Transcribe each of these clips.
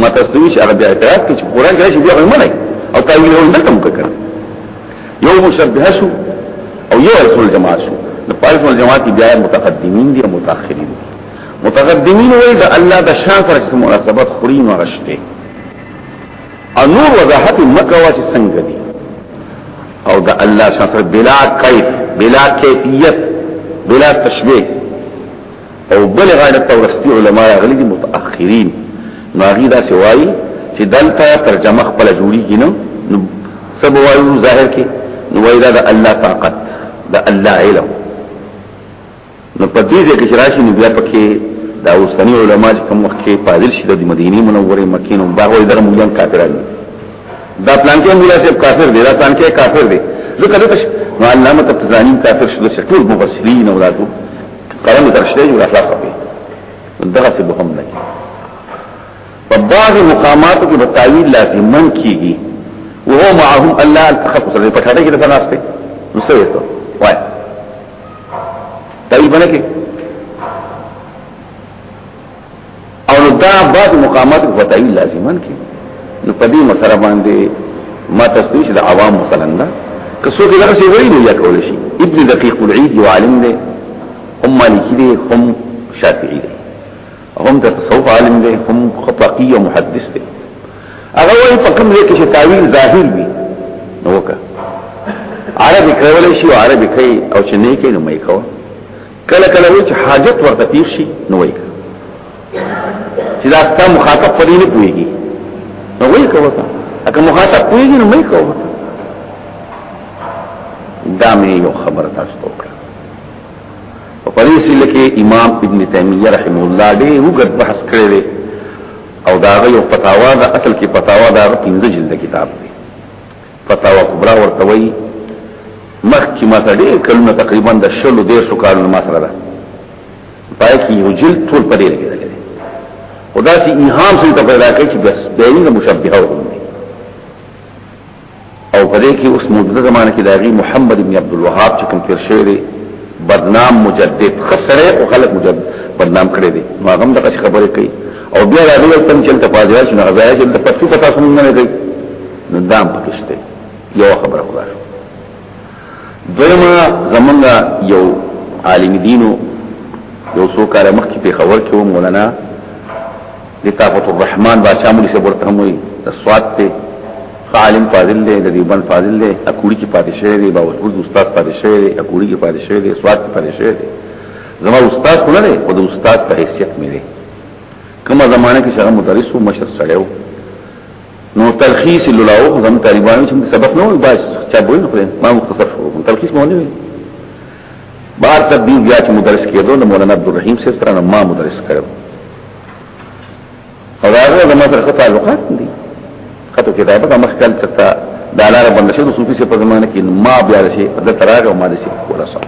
ما تاسو دوی چې هغه بیا اعتراض کوي چې قرآن کې راشي بیا هم نه او تاویل هم دلته مککر یو مشبه شو او یو رسول جماعت شو د پایس ول جماعت بیا متقدمین دي او متأخرین دي متقدمین وایي دا الله د شان سره چې مناسبت خوري نو غشته انور وضاحت مکه وا چې څنګه دي او د الله سفر بلا کیف بلا کیفیت بلا تشبیه او بل غاړه تورستی علما غلي دي متأخرین ناغي دا سوای چې دلته ترجمه خپل جوړیږي نو سب وایو ظاهر کې نو وایدا د الله طاقت د الله علم نو په دې ځای کې راشي نو بیا پکې دا اوسنی علما چې کوم وخت کې فاضل شي د مدینه منوره مکه نو دا وایي دغه مليان کافران دا پلان کې مولا صاحب کافر دی دا پلان کې کافر دی ځکه دا نو علامه تفزانی کافر شو چې ټول مفسرین او داتو قلم درشته یو اخلاص کوي دغه څه به هم نه کوي په بعض مقاماتو کې د تعویل لازمن کیږي وهو معهم الله التخصص په ټاټه کې د ناس ته نو څه وایي تعویل بنه کې او دا بعد مقامات په تعویل لازمان کې نو په دې مسره باندې ما تسویش د عوام مثلا دا که څوک دا څه وایي نو یا کول شي ابن دقیق العید یو عالم دی هم مالکی دی هم شافعی دی هم د تصوف عالم دی هم خطاقی او محدث دی هغه وایي په کوم ځای کې چې تعویل ظاهر وي نو وکړه عربي کولای شي او عربي کوي او چې نه کوي نو مې کوه کله کله وایي چې حاجت ورته پیښ شي نو وایي چې دا ستاسو مخاطب په دې نه پويږي نو وایي کوه اګه مخاطب پويږي نو مې کوه دا مې یو خبر تاسو ته په پدې سیل کې امام ابن تیمیه رحم الله دې وګت بحث کړی دی او دا یو فتاوا د اصل کې فتاوا دا پنځه جلد کتاب دی فتاوا کبرا ورته وایي مخکې ما ته ډېر کلونه تقریبا د شلو ډېر شو کارونه ما سره ده پای کې یو جلد ټول پدې لګیدل دی خدا سي ایهام سره پیدا کوي چې بس دایمه مشبهه وي او په دې کې اوس موجوده زمانه کې داغي محمد ابن عبد الوهاب چې کوم تیر شوی دی بدنام مجدد خسره او خلق مجدد بدنام کړی دی نو هغه دغه خبره کوي او بیا دا دی تم چې ته پاتې شې نه غواړي چې ته پټي پتا سم نه کوي نو دام پکشته یو خبره خدا دویمه زمونږه یو عالم دینو یو څو کار مخکې په خبر کې و مولانا لطافت الرحمن باچا مولي صاحب ورته هم وي د سواد ته عالم فاضل دی د دیوبند فاضل دی اکوړي کې پاتې شوی دی باوجود استاد پاتې شوی دی اکوړي کې پاتې شوی دی سواد کې پاتې شوی دی زما استاد خو نه دی خو د استاد په حیثیت مې دی کومه زمانه کې شغه مدرس او مشر سړیو نو تلخیص لولاو زم طالبانو چې سبق نه وي بس چا بول نه کړم ما مختصر شو تلخیص مو نه وي بار تبدیل بیا چې مدرس کېدو نو مولانا عبدالرحیم صاحب سره ما مدرس کړو او دا هغه د مصر څخه تعلقات دي خطو کې دا به مخکل څخه د لار باندې شو صوفي څخه په زمانه کې ما بیا شي د تراغ او ما د شي ولا صح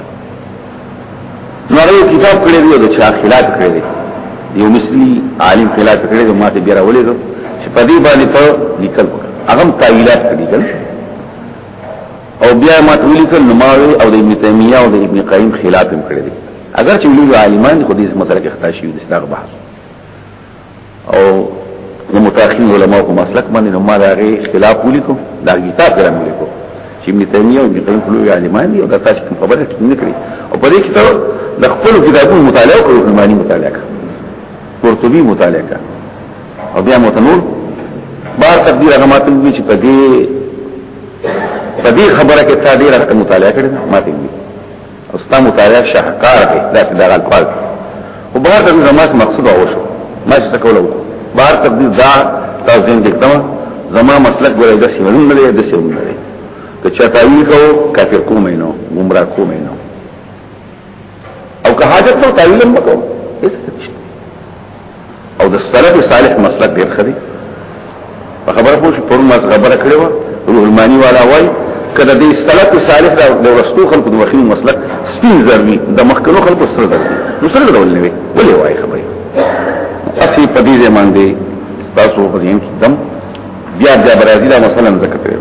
نړۍ کتاب کړی دی د چا خلاف کړی دی یو مثلی عالم خلاف کړی دی ما ته بیا راولې دو چې په دې باندې ته لیکل هغه تعویلات کړی دی او بیا ما ته ولیکل نو ما او د ابن تیمیه او د ابن قیم خلاف هم کړی دی اگر چې لوی عالمان خو دې مسله کې خطا شي د استغ بحث او نو متأخرین علماء کو مسلک باندې نو ما دا غي اختلاف ولیکو دا کتاب ګرام ولیکو چې ابن تیمیه او ابن قیم لوی عالمان دي او دا تاسو کوم خبره کې نه کړی او په دې کې ته د خپل کتابونو مطالعه کوي په معنی مطالعه کوي قرطبي مطالعه کوي او بیا متنور بار تقدیر هغه ماته وی چې په دې په دې خبره کې تا ډیره مطالعه کړې ماته وی استا مطالعه شهکار دی دا څه دغه الفاظ او بهر ته زماس مقصود اوشو ما څه کوله بهر ته دا تاسو دې دکتم زما مسلک ولې د سیمون نه دی د سیمون نه دی که چا تعویل کو کافر کوم نه گمراه کوم نه او که حاجت نو تعویل هم وکړو او د سلف صالح مسلک ډیر خري په خبره پوه شو پر ما خبره کړو روح المانی والا وای کله د سلف صالح د ورستو خلکو د وخین مسلک سپین زروي د مخکنو خلکو سره ده نو سره ډول نه وي ولې وای خبره اسی په دې زمان دی تاسو په دې کې دم بیا بیا برازیل مثلا ذکر کړو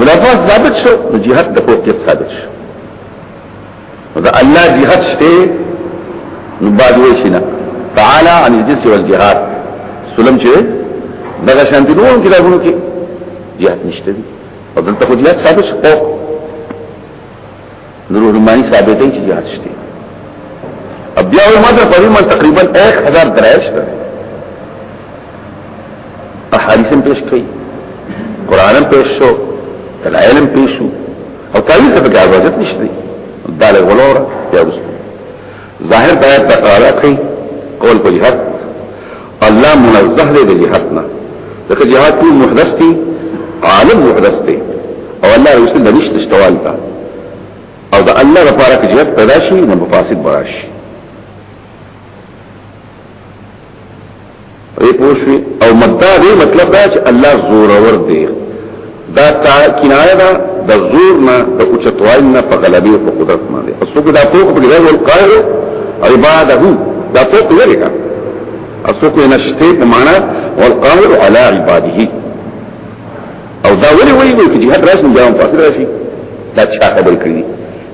منافات ثابت شو نو جهاد د فوقیت ثابت شو دا الله جهاد شته نو بعد وشینا تعالی عن الجنس والجهاد سلم چې دغه شان دي نور کتابونو کې جهاد نشته دي او دلته خو جهاد ثابت شو نور علماء ثابتې چې جهاد شته بیا علماء د قریمه تقریبا 1000 درایش ده احادیثم پیش کړي قرانم پیش شو دلایلم پیش شو او تعالی ته په اجازه نشته دا له ولور یا وسته ظاهر دا آیت تقاضا کوي قول په جهاد الله منزه دی د جهاد نه ځکه جهاد ټول محدث دی عالم محدث دی او الله رسول الله نشته اشتوال تا او دا الله لپاره کې جهاد پیدا شي نو مفاسد براشي ای پوښوي او مدا دې مطلب دا چې الله زور ور دی دا تا کنایه دا د زور نه د اوچتوال نه په غلبي او په قدرت باندې او څوک دا فوق په غیر القاهر عباده دا فوق لري کا او څوک نه شته په معنا والقاهر على عباده او دا ولي وایي چې هر راځي جواب پاتې راشي دا چا خبر کړی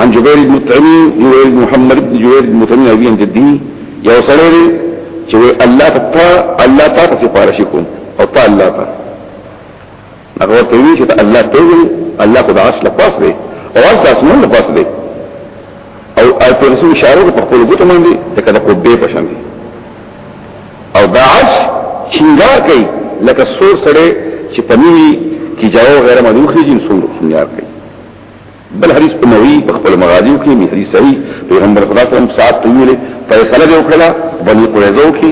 عن جبير بن مطعم جبير بن محمد بن جبير بن مطعم ابي عن جدي یو سره دی چې الله تا الله تا ته سفارش کوم او تا الله تا هغه ته وی چې الله ته وی الله خدای اصل پاس دی او اصل اسمان له پاس دی او آیت رسول اشاره په خپل ګوت باندې لکه د قبه په شان او داعش شنګار کوي لکه سور سره چې پنوي کی جاو غیر مدوخي جن سور شنګار کوي بل حدیث په نوی په خپل مغازیو کې مصری صحیح پیغمبر خدا صلی الله علیه وسلم صاحب ته ویلي فیصله دی وکړه بنی قریظه کې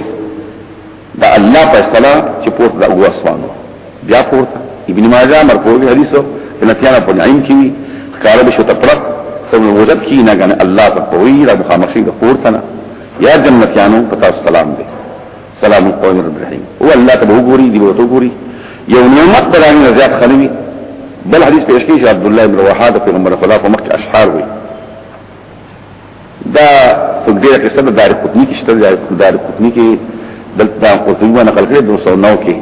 دا الله فیصله چې پورته د ابو اسوان بیا پورته ابن ماجه مرفوع حدیث ان تیانا په نعیم کې کار به شو تفرق سب وجد کې نه غنه الله په کوی را مخامخي د پورته نه یا جنتیانو پتا سلام دی سلام قوم رب الرحیم او الله ته وګوري دی وته وګوري یو نعمت درانه زیات خلوی بل حدیث پیش کیږي عبد الله بن رواحه د پیغمبر خدا په مخ کې اشعار وي دا سګډه کې سره دار قطنی کې شته دار قطنی کې دلته قطنی باندې خلک 209 کې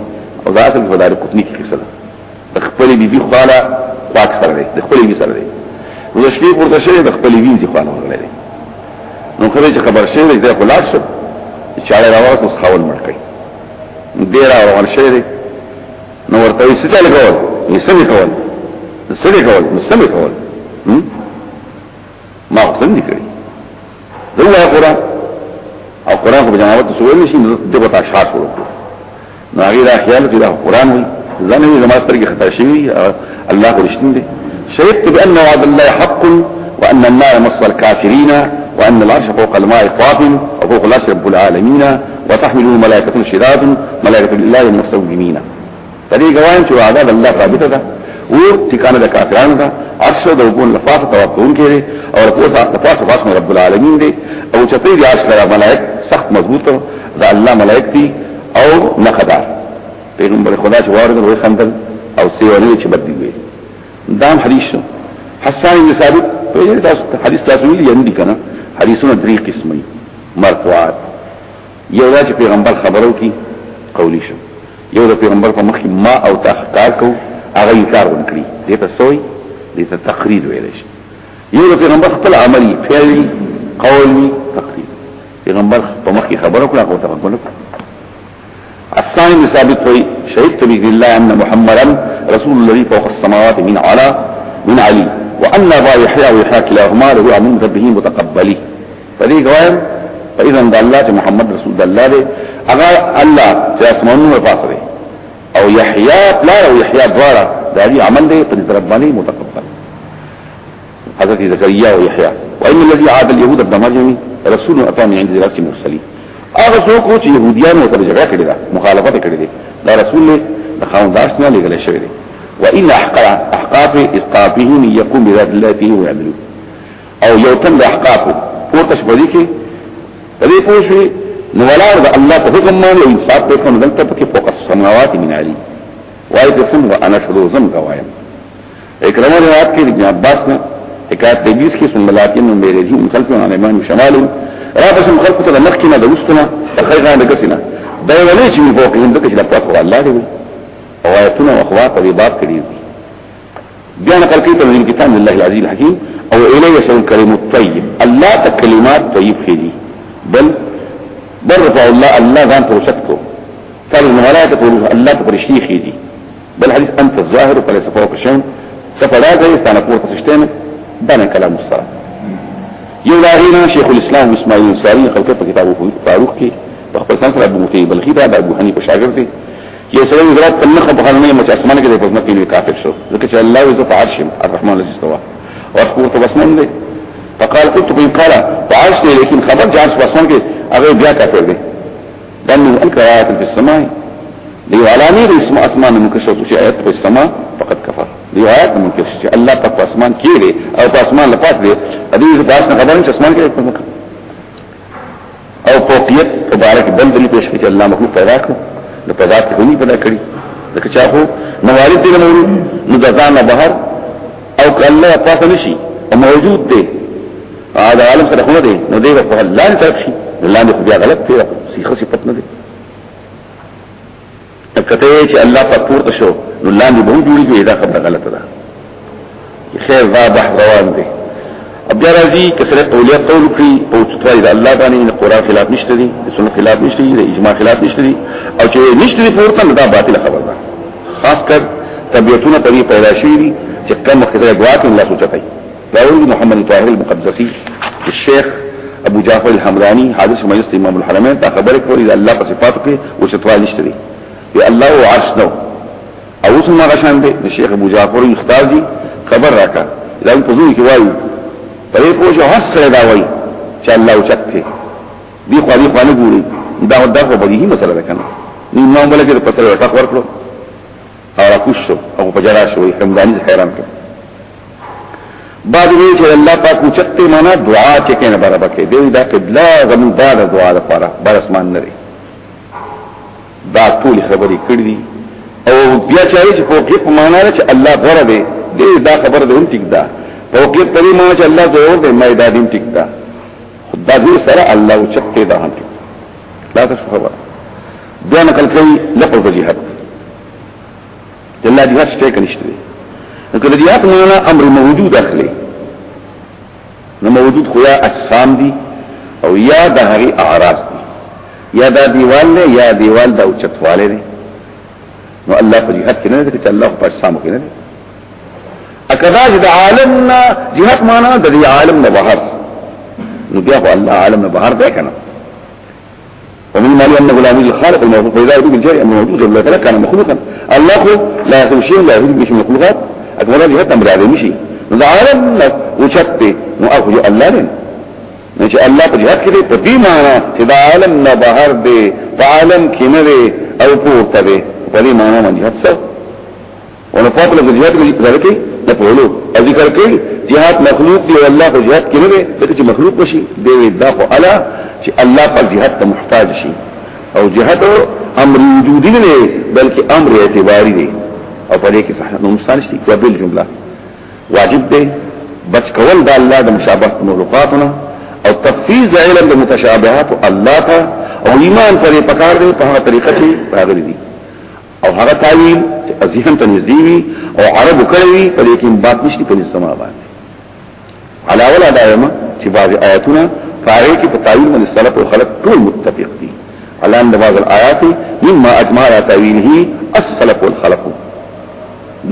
او دا اصل په دار قطنی کې سره د خپل بیبي خواله خواک سره دی د خپل بیبي سره دی نو د شپې پورته شوی د خپل بیبي چې خواله ورغلی دی نو کله چې خبر شوی دی دا خلاص شو چاړه راوړه اوس خاون مړ کړي ډیر روان شوی دی نو ورته یې څه چل کول یې څه کول څه کول څه کول ما خپل نه کړی دغه قرآن او قرآن په جماعت سوال نشي دغه تاشات ورکړي نو هغه دا خیال کې دا قران وي زنه یې زما سترګې خطا شوی الله ورشتین دي شهدت بان وعد الله حق وان النار مص الكافرين وان العرش فوق الماء طاف وفوق العرش رب العالمين وتحمل الملائكه شداد ملائكه الله المستوجمين فدې ګوایم چې وعده الله ثابته ده او ټکانه د کافرانو ده عرش د وګون لفاظه توقعون کړي او لفاظه لفاظه فاطمه رب العالمین دي او چتې دي عرش کرا ملائک سخت مضبوط ده الله ملائک دي او نخدا پیغمبر خدا چې وارد وي خندل او سیونه چې بد دی دام حدیث شو حسان بن ثابت په دې تاسو حدیث تاسو ویل یې نه کنه حدیثونه درې قسمه مرفوعات یو دا چې پیغمبر خبرو کی قولی شو یو د پیغمبر په مخ ما او تحقار کو هغه انکار ونکړي دې ته سوې دې ته تقریر ویل شي یو د پیغمبر خپل عملی فعلی قولی تقریر پیغمبر په مخ کې خبرو کړه او تفکر وکړه الثاني ثابت وي شهيد تبي بالله ان محمدا رسول الله فوق السماوات من على من علي وان ذا يحيى ويحيى كلاهما له امن ربه متقبلي فدي غوام فاذا ان الله محمد رسول الله دي اغا الله چې اسمانونو پاسره او يحيى لا او يحيى دوارا داري عمل دي په رباني متقبل حضرت زكريا ويحيى وإن الذي عاد اليهود الدمجمي رسول أتى من عند دراسة مرسلي هغه څوک چې يهوديان او تر جګړه کړی دا مخالفت کړی دی دا رسول له خاون داش نه لګل شوی دی وإن أحقا أحقاف إسقاطهم يقوم بذات الله فيه ويعملوه او یو تن د احقاف پورته شپدي کې دې پوښي نو ولار د الله په حکم باندې انصاف په کوم دلته پکې فوق السماوات من علي وایي څنګه انا شروع زم غوایم اکرمه روایت کې ابن عباس نه حکایت د بیس کې ثم لا تم به رجی من خلف عن ایمان شمال را بس من خلف ته مخ کې نه د وستنه د خیر غان د کسنه دا ولې چې په کې د کښې د پات خو الله دی او آیتونه او اخوا په باب کړی بیا نقل کوي په کتاب الله العزیز الحکیم او الیه سن کلم الطیب الله ته کلمات طیب کړي بل برفع الله الله ځان پر شکو قال الملائکه الله ته پر شیخ دي بل حدیث انت الظاهر فليس فوق شيء سفدا کوي ستانه پورته شته نه دا نه کلام مستر یو لاغینا شیخ الاسلام اسماعیل انصاری خلقه په کتابو فاروق کې په خپل سره ابو مفتی بلخی دا ابو حنیفه شاګرد دی یو سره حضرات کله خو بخار نه مچ اسمانه کې د پزما کې کافر شو ځکه چې الله عز وجل عرش الرحمن الذي استوى واسمه تبسم دی فقال قلت بين قال فعرش لكن خبر جعرش بسمان کې هغه بیا کافر دی لأنه أنكر آيات في السماء دي علامي دي اسم أسمان منكشف شيء آيات في السماء فقد كفر دي آيات منكشف شيء الله قد أسمان كيري أو أسمان لفاس دي هذه إذا فاسنا قدر مش أسمان كيري كمك أو فوقيت تبارك بل دلي پیش کچ الله مخلوق پیدا کو نو پیدا کی هونی پیدا کری لکه چا خو موارد دې موجود نو ځان بهر او کله پاسه نشي موجود دی ا د عالم سره خو دی نو دی په لان طرف شي لان خو بیا غلط دی سی خو صفت نه دی کته چې الله په پورته شو نو لان به جوړیږي دا خبره غلطه ده خیر دا بحث روان دی بیا راځي کسره قولیه قول کوي او چتوای دا الله باندې نه قران خلاف نشته دي سنت خلاف نشته دي اجماع خلاف نشته دي او چې نشته دي پورته دا باطل خبره ده خاص کر طبيعتونه په پیدا شي چې کم وخت غواړي الله سوچ کوي داوود محمد طاهر المقدسي الشيخ ابو جعفر الحمراني حادث مجلس امام الحرمين دا خبره کوي الله په صفاتو کې او ستوال نشته دی یا الله او عرش نو او اوس ما غشان دی الشيخ ابو جعفر اختار دي خبر راکا دا په زوی کې وایي په دې پوه شو هڅه دا وایي چې الله او چت دی دی خو دې خانه ګوري دا دا خو به دې مسله ده کنه نو نو بلکې په تر ورته ورکړو او راکوشو او په جرا شوې حمداني حیران کړ بعد وی چې الله پاک مچته معنا دعا چې کنه برابر کې دی دا قبله زموږ دا د دعا لپاره بر اسمان نه لري دا ټول خبرې کړې دي او بیا چې هیڅ فوقیت معنا نه چې الله غره دی دې دا خبره ده هم ټیک ده فوقیت پرې معنا چې الله زور دی مې دا دې ټیک ده خدا دې سره الله او چته ده هم ټیک دا څه خبره دا نقل کوي لفظ جهاد د الله جهاد څه کنيشته دی نو کله جهاد معنا امر موجود اخلي نو موجود خو یا اجسام دي او یا د هغه اعراض دي یا دا دیوال نه یا دیوال دا اوچتواله دي نو الله په جهاد کې نه دي چې الله په اجسام کې نه دي اکدا چې د عالم نه جهاد معنا د عالم نه بهر نو بیا الله عالم نه بهر دی کنه ومن مالي أنه لا يجوز الخالق الموجود فإذا يجوز الجاء أنه موجود قبل ذلك كان مخلوقا الله لا يخلق شيء لا يخلق شيء مخلوقات أكبر هذه حتى مراد مشي نو عالم وشت نو أخذ الله لن نو چې الله په جهاد کې په دې معنی چې دا عالم نه بهر دی په عالم کې نه دی او پورته دی په دې معنی باندې هڅه ونفاق لفظ جهاد کې ذکر کوي د پهلو او ذکر کوي جهاد مخلوق دی او الله خو جهاد کې نه دی ځکه چې مخلوق بشي دی دا خو الا چې الله پر جهاد ته محتاج شي او جهاد امر وجودي نه بلکې امر اعتباري دی او په دې کې صحه نو مثال شي په بل جمله واجب دی بچ کول د الله د مشابهت مخلوقاتنا او تفیز علم د متشابهات الله ته او ایمان پرې پکار دی په هغه طریقه چې راغلي دي او هغه تعویل چې ذهن ته نږدې وي او عرب کړی وي په دې کې بات نشته په سما باندې علاوه لا دایمه چې بعض آیاتونه پاره کې په تعویل باندې سلف او خلق ټول متفق دي الان د بعض الآیات مما اجمع على تعویله السلف والخلق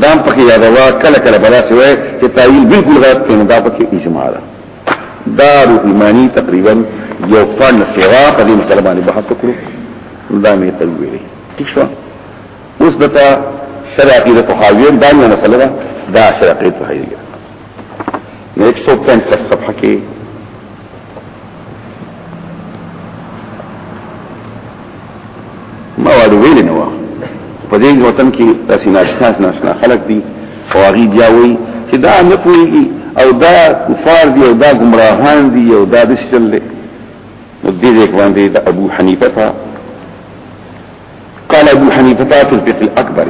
دام پکې یادوا کله کله بلا سوی چې تعویل بالکل غلط دی نو دا پکې اجماع ده دا روح ایمانی تقریبا یو فن سوا په دې مسله باندې بحث وکړو دا مې تلوي ٹھیک شو اوس دته شرع عقیده په حاویان باندې مسله ده دا شرع عقیده په حاویان 165 صفحه کې ما وړو ویل نو په دې وطن کې تاسو ناشنا ناشنا خلک دي او هغه بیا وایي چې دا نه پوهیږي او دا کفار دي او دا گمراهان دي او دا دشتل دي ودي ذيك باندې د ابو حنيفه تا قال ابو حنيفه تا في الفقه الاكبر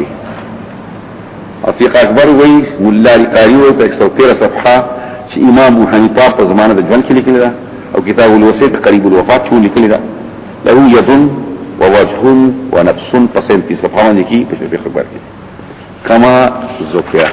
الفقه الاكبر وي مولا القاري وي په 113 صفحه چې امام ابو حنيفه په زمانه د ژوند کې لیکل دا او کتاب الوسيط قريب الوفات کې لیکل دا له يد ووجه ونفس پسند په صفحه باندې کې په فقه الاكبر کې كما ذكر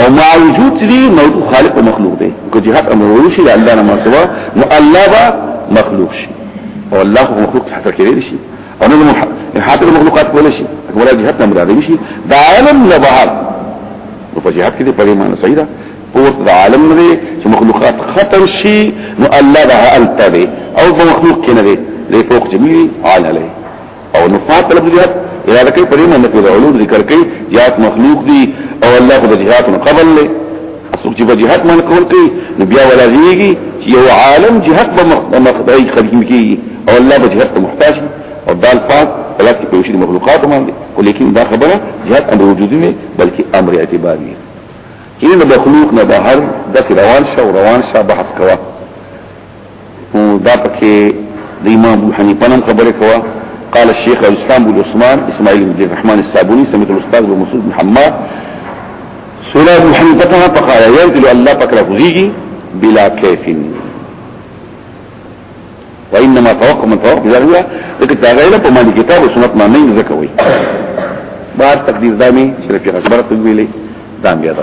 او ما وجود دي نو خالق او مخلوق دي که جهاد امر وشي د الله نه ما سوا نو الله با مخلوق شي او الله هو مخلوق حتى کېږي شي او نو حتى المخلوقات کول شي ولا جهاد نه مراد شي دا عالم نه بهر نو په جهاد کې دې پرې معنی صحیح ده پورت د عالم نه دي چې مخلوقات خطر شي نو الله به الته دي او په مخلوق کې نه دي لې فوق جميع عالم او نفات طلب جهاد اراده کوي په دې باندې کوي علوم ذکر کوي جهاد مخلوق دي او الله خو د جهاد نه قبل لې څوک چې په جهاد باندې کول کوي نو بیا ولا دیږي چې یو عالم جهاد په مخدای خلقي کوي او الله به جهاد ته محتاج او دال پاک الله کې په شي مخلوقات باندې ولیکن دا خبره جهاد امر وجودي نه بلکې امر اعتباري کینه مخلوق نه بهر د روان شو روان شو بحث کوه او دا پکې د امام ابو حنیفه نن خبره کوه قال الشيخ الاسلام بن عثمان اسماعيل بن الرحمن الصابوني سمعت الاستاذ ابو مسعود بن حماد سئل ابو حنیفه فقال ينزل الله فكره فزيجي بلا كيف وانما توقع من توقع بذار هو لکه تاغیله په معنی کتاب او سنت معنی نه زکوي بار تقدیر دامي شرف غزبرت ویلي دام بیا دا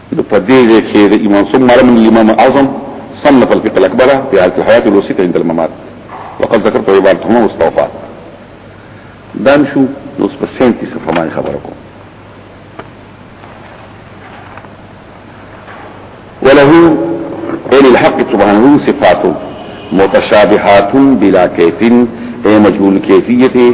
نو په دې ځای کې د امام ثم علم الامام اعظم صنف الفقه الاکبر في حالة الحياة الوسيطة عند الممات وقد ذكرت عبارتهما مستوفا دا نشو نو په 37 صفحه باندې خبره کوم وله قول الحق سبحانه صفات متشابهات بلا كيف اي مجهول كيفيه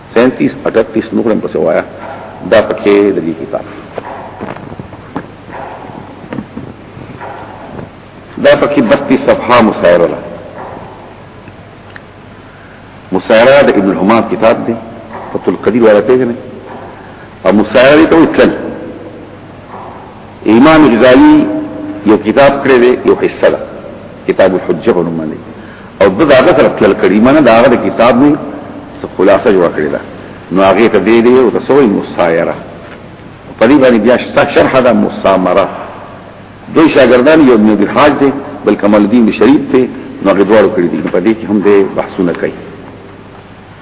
سینتیس اکتیس نورم پس وایا دا پکې د دې کتاب دا پکې 32 صفحه مسایره ده مسایره د ابن حمام کتاب دی فتح القدیر والا پیژنه او مسایره دې ته تل امام غزالی یو کتاب کړی دی یو حصہ ده کتاب الحجه په نوم باندې او د هغه سره تل کړی معنی دا هغه کتاب نه خلاصه جوړ کړی دا نو هغه ته دی دی او تاسو یې مسایره په دې باندې بیا شرح ده مسامره دوی شاګردان یو ابن الحاج دی بل کمال الدین شریف دی نو هغه دوړو کړی دي په دې کې هم دې بحثونه کوي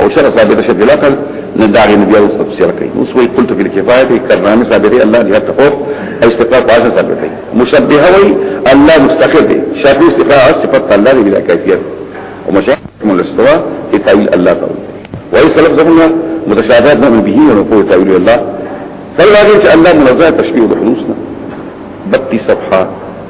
او شرع ثابت شرع لقل نداغي نبي او تفسير کوي اوس وي قلت في الكفايه كرامه ثابت الله دي حتى خوف استقرار پاس ثابت کوي مشبهه وي الله مستقر دي شرط استقرار صفات الله دي بلا كيفيت ومشاهد من الاستواء في تعيل الله تعالى وهي سلف زمنا متشابهات نؤمن به ونقول تعيل الله فلا غير الله منزه تشبيه بحدوثنا بقي صفحات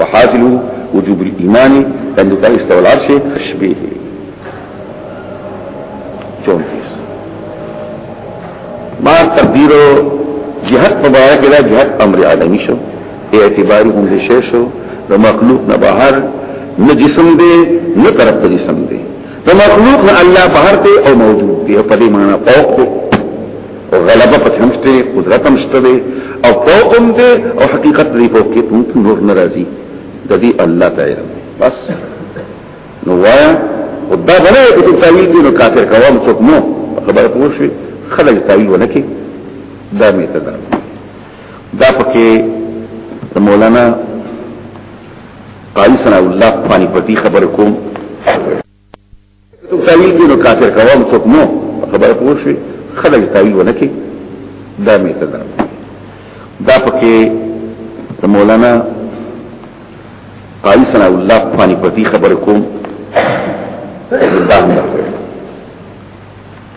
وحاصل وجوب الايمان عند الله استوى العرش تشبيه 34 ما تقدیر جهت مبارک لا جهت امر عالمی شو اعتبار هم دې شی شو د مخلوق نه بهر نه جسم دې نه طرف ته جسم دې د مخلوق نه الله بهر ته او موجود دې په دې معنی فوق دې او غلبه په همشته قدرت همشته دی او فوقم دی او حقیقت دی فوقیت هم نور ناراضي د دې الله تعالی بس نو وایا خدا غره ته تعویل دی نو کافر کوم څوک مو خبره پوه شي خلک تعویل ونکي دا می ته دا دا پکې مولانا قاری ثنا الله پانی پتی خبر کوم تو تعویل کې نو کافر کوم څوک نو خبره پوه شي خلک تعویل ونه کې دا می ته دا دا پکې مولانا قاری ثنا الله پانی پتی خبر کوم دا هم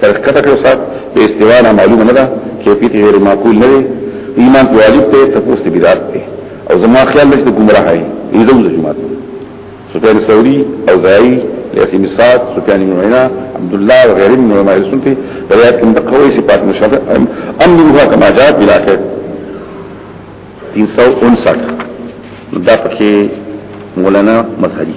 سرکته کړو صاحب د استوا نه معلومه نه ده کیفیت غیر معقول نه دی ایمان په واجب ته تفوس دی بدعت دی او زما خیال لږ د گمراه هي ایزو د جماعت سفیان ثوری او زای لیسی مساد سفیان بن عینا عبد الله وغيرهم من علماء السنه روایت کوم د قوی صفات مشابه امرها كما جاء بلا خیر 359 دا پکې مولانا مظهری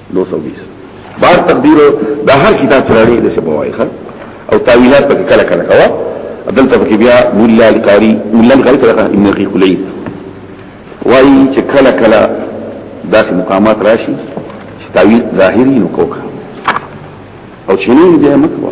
دو سو بیس باز تقدیر دا هر کتاب ترانی دې څه بوای خان او تاویلات پکې کله کله کوا عدل ته پکې بیا مولا القاری مولا القاری ته ابن اخي خلی وای چې کله کله داسې مقامات راشي چې تاویل ظاهری نو کوکا او چې نه دې مکو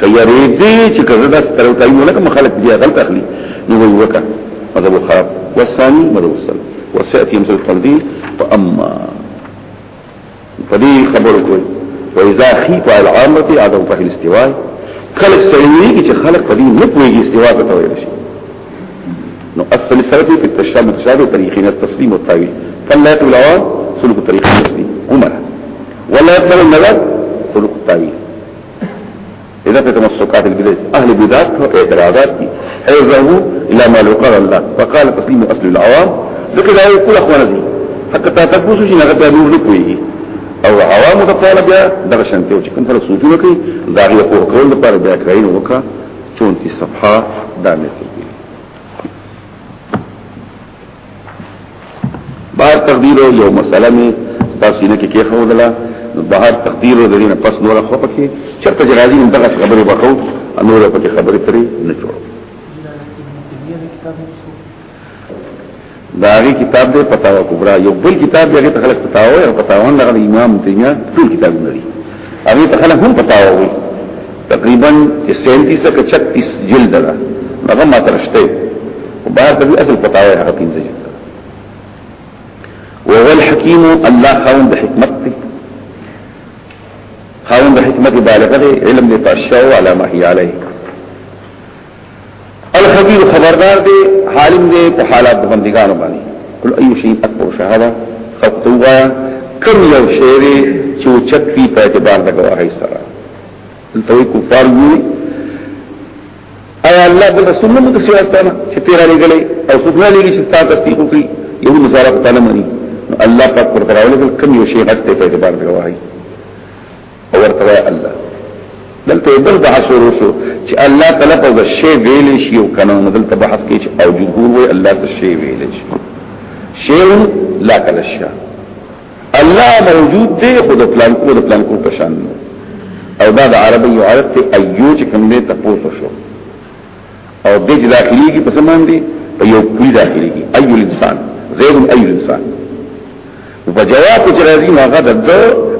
کیا ری دی چې کزه داس تر کوي نو لکه مخالک دی غلط اخلي نو وی وکا مذهب خراب والثاني مذهب السل وسياتي مثل قلبي فاما فدي خبر کوي واذا خيف على العامه عدم فهم الاستواء کله سړي چې خلق په دې نه پوهیږي استوا څه ویل شي نو اصل سره په تشابه متشابه طریقین التسلیم والتاویل فلا يقبل العوام سلوك الطريق التسلیم عمر ولا يقبل النظر سلوك التاویل اذا في تمسكات البدع اهل البدع اعتراضات دي حيزه الى ما لو قال الله فقال تسليم اصل العوام ذكر اي كل اخوانا دي حتى تتبوس شي نغتا نور لكوي او عوام تطال بیا دغه شانته چې کوم فرق سوچونه کوي دا غي خو کول لپاره بیا کراین وکا 34 صفحه دا مې بار تقدیر او یو مسله می تاسو نه کې کې خو دلا بهر تقدیر او دینه پس نور خو پکې چرته جنازي هم دغه خبره وکړو نور پکې خبره ترې نه جوړو داغي کتاب دې پتاوا کبرا یو بل کتاب دې ته خلک پتاوا او پتاوان دغه امام تیمیه ټول کتاب نه دي هغه ته خلک هم پتا وي تقریبا 37 څخه 36 جلد ده هغه ما ترشته او بهر ته اصل پتا وي هغه 15 جلد او هو الحکیم الله خاوند حکمت دی خاوند حکمت بالغه علم لتشاو على ما هي عليه الخبير خبردار دی عالم دی په حالات د بندګانو باندې کل اي شيء اكبر شهاده خطوبه کم یو شی دی چې چت وی په اعتبار د گواهی سره دوی کفار وی ایا الله بل رسول نو د سیاستانه چې پیرا لګلې او څوک نه لګي چې تاسو تصدیق وکړي یو مزارق تعالی مني الله پاک پر دراولې کم یو شی غټ په اعتبار د گواهی ورته وای الله دلته بل بحث وروسو چې الله تعالی په شی ویل شي او کنه نو دلته بحث کې چې او جمهور وای الله ته شی ویل شي شی لا کله شي الله موجود دی خود پلان کو د پلان کو پشان او دا د عربی عرب ته ایو چې کوم دې تاسو شو او دې چې داخلي کې په سمان دي په یو کوی داخلي کې اي الانسان زید اي الانسان په جواب چې راځي هغه د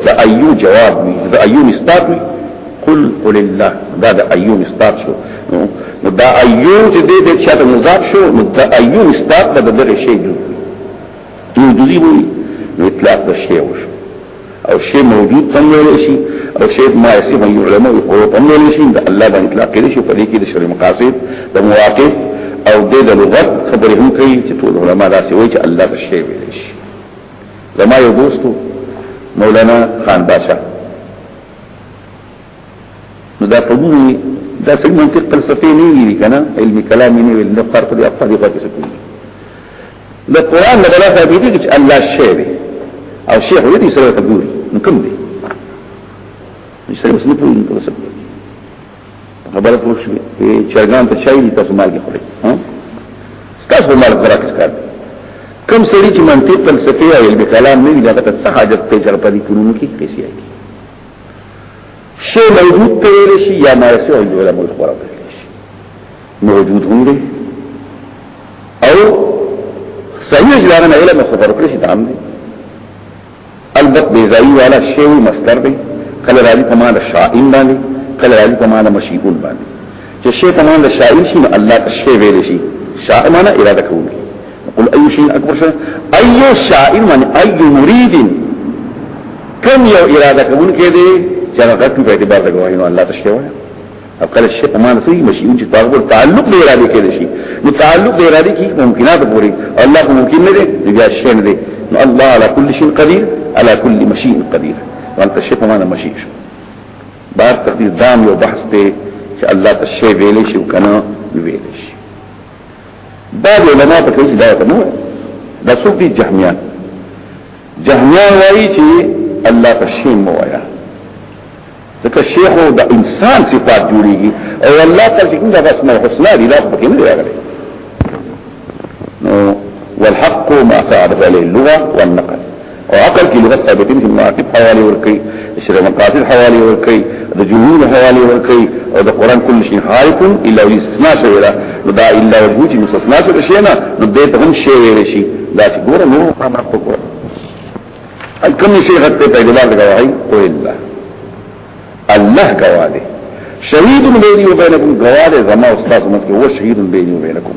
د ايو جواب وي د ايو مستاق وي قل قل الله دا د ايو مستاق شو نو دا ايو چې دې دې چې مضاف شو نو د ايو مستاق د دغه شی جوړ نو دوی وایي نو اطلاق د شی وشو او شی موجود تم ویل شي او شی ما یسی من علماء یقولو تم ویل شي د الله باندې اطلاق کړي شي په دې کې د شر مقاصد د مواقف او د لغت خبرې هم کوي چې ټول علما دا څه وایي چې الله د شی ویل شي زما یو دوستو مولانا خان باشا نو دا په موږ دا څنګه منطق فلسفي نه ویلي کنه علم کلام نه ویل نو فرق دی په دې کې څه کوي د قران نه بلا ثابت دي چې الله شی دی او شیخ ودی سره ته ګوري نو کوم دی مشته اوس نه پوهیږي په څه خبره پوه شو چې چرګان ته شای دي تاسو مالګه خوري ها تاسو مال براکس کار کم سړي چې منطق فلسفي او علم کلام نه وي دا ته څه حاجت ته چر پدې کولو کې کیسه شی موجود ته ویل شي یا ما یسو هم ویل موږ خبره ویل شي موجود هم دی او صحیح اجلانه نه علم خبر کړی شي تام دی البت بیزایی والا شی وی مستر دی کله راځي په معنا شائن باندې کله راځي په معنا مشیئون باندې چې شی په معنا شائن شي نو الله ته شی ویل شي شائن معنا اراده کوي قل اي شيء اكبر شيء اي شائن من اي مريد كم يو اراده كون کې دي چې هغه غټو په اعتبار د ګواهینو الله تشکیوه او کله شي په معنی سي مشيون چې تعلق تعلق دی اراده کې شي نو تعلق دی اراده کې ممکنات پوری الله ممکن نه دی بیا شي نه دی نو الله على كل شيء قدير على كل مشيء قدير وانت شي په معنی مشي شو بار تقدیر دام یو بحث ته چې الله تشکیوه ویلې شي کنه ویلې شي دا د علماء په کوي دا نه وایي دا څوک دي جهميان جهميان وایي چې الله په شی مو وایا ځکه شیخ او د انسان صفات جوړيږي او الله پر چې کوم د اسماء الحسنا دي لا په کې نه راغلي نو والحق ما ساعد عليه اللغه والنقل او عقل کې لغت ثابتین چې معاقب حواله ورکړي شر مقاصد حواله ورکړي د جنون حواله ورکړي او د قران کل شي حالق الا استثناء شوی دا نو دا الا وجه چې مستثنا شوی شي نه نو به ته هم شی ویل شي دا چې ګوره نو ما په کو ال کوم شي غته په اعتبار د گواهی او الا الله گواهی شهید بیني وبینکم گواهی زما استاد مسکو هو شهید بیني وبینکم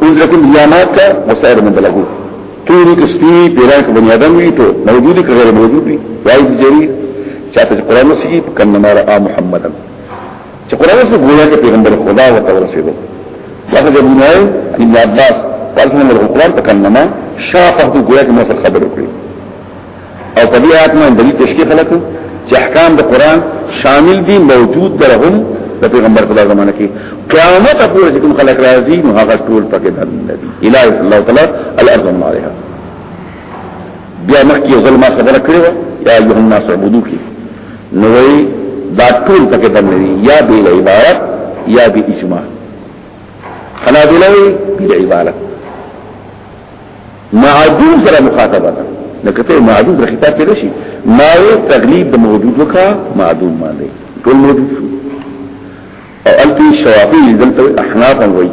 قلت لكم بيامات وسائر من بلغو توري كسبي بيرانك بني آدم وي تو موجود که غير موجود وي وعيد جري چاہتا چه قرآن نسي فكنما رأى محمدا چه قرآن نسي گويا که پیغمبر خدا وتورسيدو لکه د ابن عين ابن عباس قال فهم القرآن فكنما شافه گويا که موصل خبر وکړي او په دې آیات باندې دلیل تشکیل خلک چې احکام د قران شامل دي موجود درهم د پیغمبر په زمانه کې قیامت پورې چې کوم خلک راځي نو هغه ټول پکې داخله دي الہ الله تعالی الارض ما عليها بیا مخکې ظلم خبره کړې و یا ایه الناس عبدو کې نو دا ټول پکې داخله دي یا بیل عبارت یا بی اجماع خنا بلوي بی عبارت معدوم سره مخاطبه ده لکه ته معدوم سره خطاب کړی شي ما تغلیب د موجود وکا معدوم باندې ټول موجود شو او الفی شوافی دلته احناف وای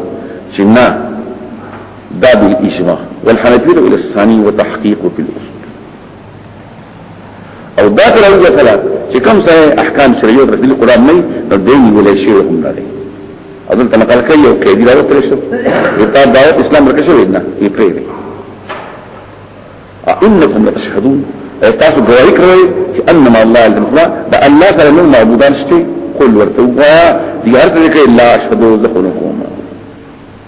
چې نه دا بالاجماع والحنفيه الى الثاني وتحقيق في الاصول او دا تر اوسه کله چې کوم څه احکام شرعي او رسمي قران نه نو دې نیولې شي هم نه لري اذن ته نقل کوي او کې دی راو تر شو دا دا اسلام ورکه شوی نه یې پرې دی انکم لتشهدون تاسو ګواهی کوي چې انما الله المخلا دا الله سره نو معبودان شته قل ورته وا دي هر څه کې لا اشهدو ذخنکم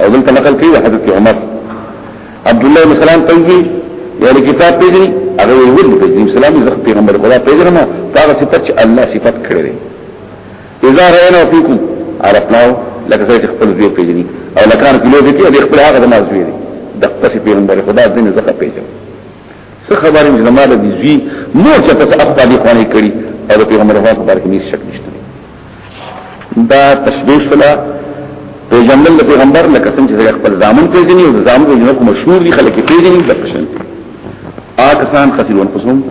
او دلته نقل کوي حضرت عمر عبد الله بن سلام تنګي یعنی کتاب پیژني هغه ویل دی چې اسلامي زخ پیغمبر خدا پیژنم هغه صفات چې الله صفات کړی دی اذا راينا فيكم عرفناه لکه څنګه خپل دوی پیژني او لکان کلو دي چې خپل هغه د مازوی دی د خپل پیغمبر خدا د دې زخه پیژني څه خبرې چې زموږ د دې نور څه تاسو خپل دي خواني کړی او پیغمبر هغه خبر کې هیڅ شک نشته دا تشبیه شلا پیجندل د پیغمبر لکه څنګه چې خپل ځامن پیژني او ځامن پیژنه کوم مشهور دي خلک پیژني د پښن آکسان قصیر انفسهم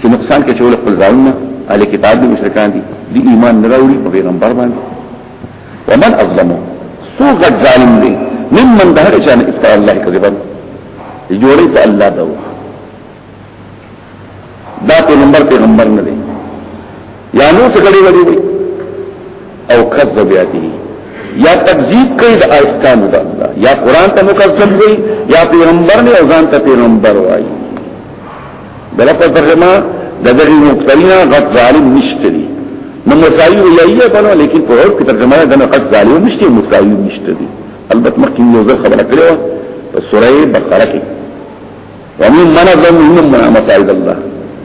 چې نقصان کې چول خپل ځامن اهل کتاب دي مشرکان دي دي ایمان نه راوړي په پیغمبر باندې ومن اظلمو سو غد ظالم دي ممن ده چې افترا الله کذبا جوړي ته الله دا دا پیغمبر پیغمبر نه دی یا نو څه کړی وړي وي او کذب یاتی یا تکذیب کوي د احکام د الله یا قران ته مکذب کوي یا پیغمبر نه ځان ته پیغمبر وایي دلته ترجمه د دغه مبتلینا غد ظالم نشتري نو مساوی ویایه بنو لیکن په اور کې ترجمه ده نو غد ظالم نشته مساوی نشته دي البته مخکې یو ځل خبره کړو په سوره بقره کې ومن من ظلم من من مساجد الله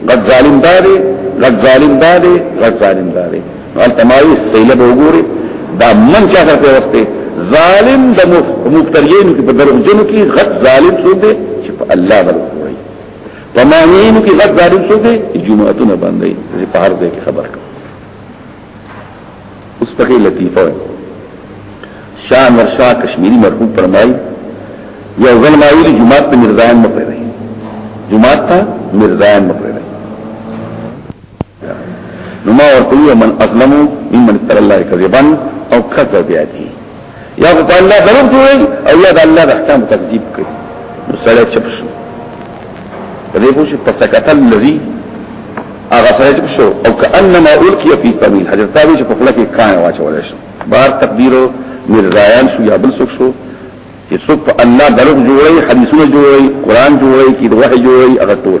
غد ظالم داري غد ظالم داري غد ظالم داري قال تماوي سيلب وګوري دا من چا سره وسته ظالم د مفترین کې په دروغجنو کې غد ظالم څوک دی چې په الله باندې کوي په مانینو کې غد ظالم څوک دی جمعهتون باندې په هر ځای کې خبر کوي اس پکې لطیفه وي شاه نور شاه کشمیری مرحوم فرمایي یو ځل ما ویلي جمعات ته مرزایان مه پرېږدئ جمعات ته مرزایان مه پرېږدئ نو ما ورته ویل من اظلمو ممن تر الله کذبا او کذب یاتی یا په الله درو جوړي او یا د الله د احکام تکذیب کوي نو سره چپ شو دې پوښي فسکت الذی هغه سره چپ شو او کانما القی فی قمیل حضرت تابع چې په خپل کې کان واچول شو بار تقدیر مرزایان شو یا بل څوک شو چې څوک په الله درو جوړي حدیثونه جوړي قران جوړي کې دوه جوړي هغه ټول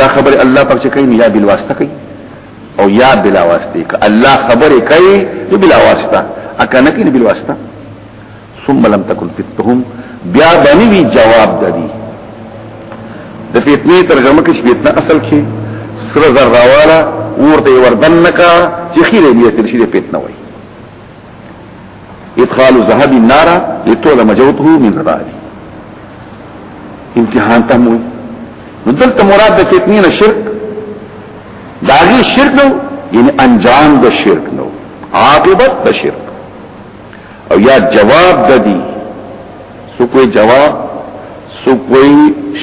دا خبره الله پاک چې کوي یا بل واسطه کوي او یا بلا واسطه که الله خبره کوي نو بلا واسطه اکه نه کوي بل واسطه ثم لم تكن فتهم بیا باندې وی جواب ددی د فتنې ترجمه کې فتنه اصل کې سره زر راواله ورته وردن نکا چې خیره نیت شي فتنه وای ادخال ذهب النار لتول مجوته من ذبائه امتحان تموي ندلت مراد د فتنین شرک داغي شرک نو یعنی انجام د شرک نو عاقبت د شرک او یا جواب د دي سو کوئی جواب سو کوئی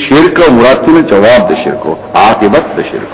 شرک او مراد نه جواب د شرک عاقبت د شرک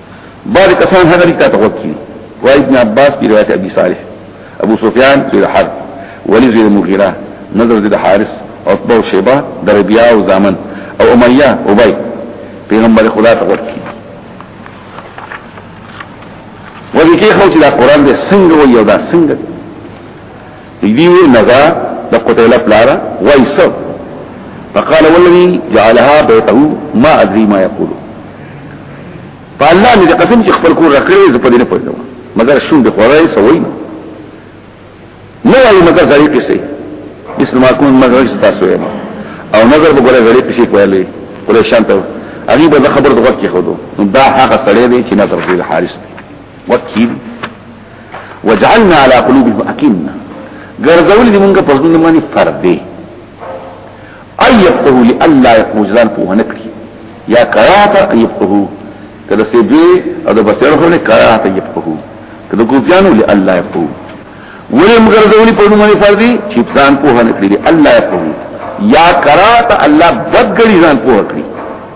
بعض کسان هغه لري ته وکي وای ابن عباس په روایت ابي صالح ابو سفيان په حرب وليد بن مغيره نظر بن حارث عتبه او شيبه دربيا او زامن او اميه ابي پیغمبر خدا ته ورکی وږي کې خو چې دا قران دې څنګه وي او دا څنګه دی وی نزا د قتيله پلار وای سو فقال والذي جعلها بيته ما ادري ما يقول فالله دې قسم چې خپل کور راکړي زه په دې نه پوهیږم مګر شون د خورای سوي نو وايي مګر زړی پیسې مثل ما كون مګر چې تاسو یې او نظر به ګره زړی پیسې کوي قریشان ته هغه به خبر د وخت کې خودو دا هغه سړی دی چې نظر فی الحارث وکیل وجعلنا على قلوبهم اكنه ګرځول دي مونږه پزمن باندې پردې ايقه لالا يقو ځان په ونه کړی یا کراهت ايقه کله سي به او د بصیر خو نه کراهت ايقه کله کو ځانو لالا يقو ولم ګرځول په نومه پردې چې ځان په ونه کړی لالا يقو یا کراهت الله بدګړي ځان په ونه کړی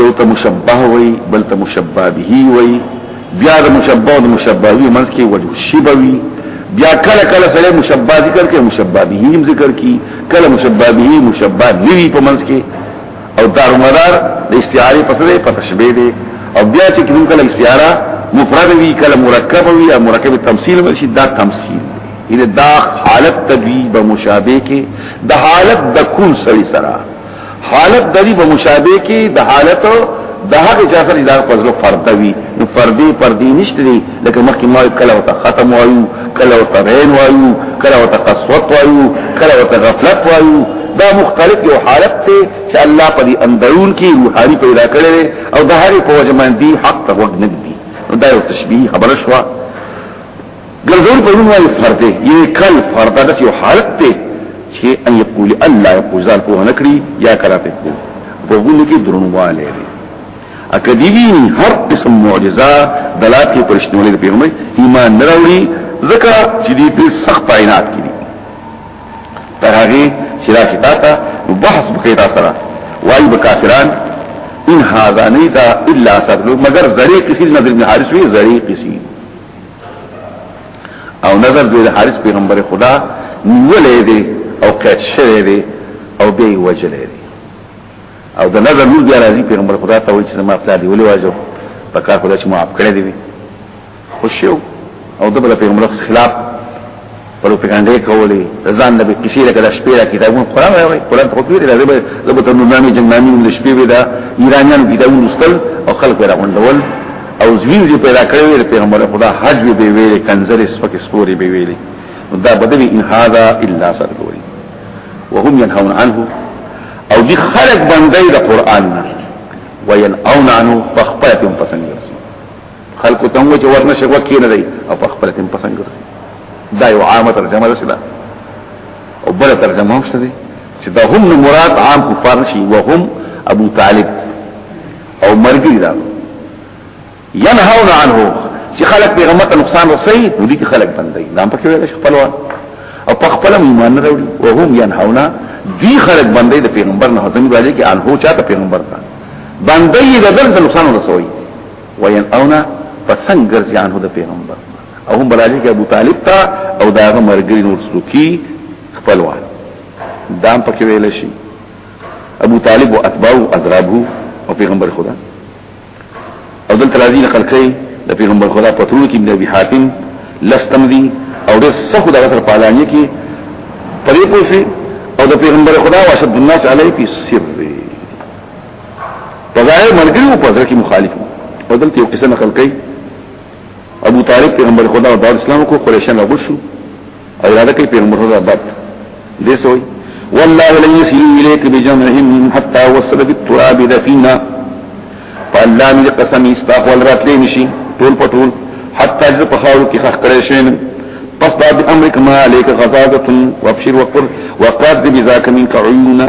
یو ته مشبه وي بل ته مشبه به وي بیا د مشبه او د مشبه به منځ کې وجه شبه وي بیا کله کله سره مشبه ذکر کې مشبه به هم ذکر کې کله مشبه به مشبه نوي په منځ کې او دار مدار د استعاره په سره په تشبيه دي او بیا چې کوم کله استعاره مفرد وي کله مرکب وي او مرکب تمثيل وي شي دا تمثيل ان دا حالت تدوی به مشابه کې د حالت د کون سړي سره حالت دری په مشابه کې د حالت د هغه چا سره دا په ځلو فرده وي نو فردي فردي نشته دي لکه مخکې ما کله وته ختم وایو کله وته رین وایو کله وته قسوت وایو کله وته غفلت وایو دا مختلف یو حالت ته چې الله په دې اندرون کې روحاني پیدا کړي او د هغه په وجه باندې حق ته وګنګ دي دا یو تشبیه خبره شوه ګرځول په نوم وايي فرد یې کل فرد د یو حالت ته چې ان یقول الله یقول ځان په نه کړی یا کرا په کو په ګونو کې درنواله لري اکدیوی هر قسم معجزه دلات کې پرشتونه لري پیغمبر ایمان نه راوړي ځکه چې دې په سخت عینات کې دي تر هغه چې راځي تا ته بحث بکې تا سره وايي بکافران ان هذا نیدا الا سر مگر زری قصی نظر بن حارث وی زری قصی او نظر دوی د حارث پیغمبر خدا نیولې دي او قید شوی دی او بیا یې وجلې دی او د نظر نور بیا راځي پیغمبر خدا ته وایي چې ما خپل دی ولې واجو په کار خدا چې معاف کړی دی خوشیو او د پیغمبر خلاف پروپاګاندا کولی ځان د کیسې لکه د شپې را کتابونه قران راوړي قران په پیری راځي به لکه تر نو نامي جنګ نامي د شپې به دا ایرانیان کتابونه استل او خلک را غونډول او زوین دې پیدا کړی د پیغمبر خدا حج به ویلې کنزل سپک سپوري به ویلې دا بدوی ان هاذا الا سرګوري وهم ينهون عنه او دي خلق بندي د قران نه وينعون عنه فخطئتهم فسنيس خلکو ته مو چې ورنه شي وکی نه دی او په خپل تیم پسند ګرځي دا یو عامه ترجمه ده شدا او بل ترجمه هم شته چې دا هم مراد عام کفار نشي وهم ابو طالب او مرګي دا ينهون عنه چې خلک پیغمبر ته نقصان رسي نو دي خلک بندي دا په کې ویل شي خپلوان او په خپل ایمان نه وروړي او هم ينهون دي خلک بندي د پیغمبر نه هضم غالي کې انه چاته پیغمبر ته بندي د دل نقصان رسوي وینعونا پسنګ ګرځي عنه د پیغمبر او هم براجي کې ابو طالب ته او دا هغه مرګري نور سلوکي خپلوان دام پکې ویل شي ابو طالب او اتباعو اضرابو او پیغمبر خدا او دلته راځي نقل کوي د پیغمبر خدا پترو کې د ابي حاتم لستم دي او د سخو دغه تر پالانه کې پرې پوښي او د پیغمبر خدا واشد الناس علی فی سر فضائل ملګری او فضائل کې مخالف او دلته یو قصه نقل کړي ابو طالب پیغمبر خدا او دار اسلام کو قریشان ابو شو او اراده کوي پیغمبر خدا بات دې سوې والله لن يسير اليك بجمعهم حتى وصل بالتراب دفينا فالله من قسم استغفر راتلې نشي ټول پټول حتى اذا بخاو کې خخ کړې شین پس دا د امر کما عليك غزاده وابشر وقر وقاد بذاك منك عيونا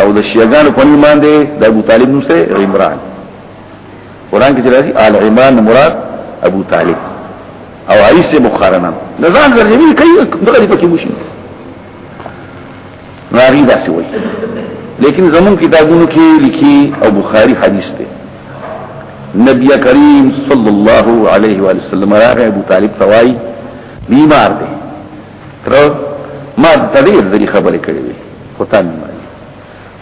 او د شیعاګانو په ایمان دی د ابو طالب نوم سره عمران قران کې راځي آل عمران مراد ابو طالب او عیسی مخارنه نزان زرجبی کوي دغه دې پکې مشي راغی دا سی وای لیکن زمون کتابونو کې لیکي او بخاری حدیث دی نبی کریم صلی الله علیه و سلم راغی ابو طالب توای بیمار دی تر ما تدیر ذری خبرې کړې وي خو تا نه مانی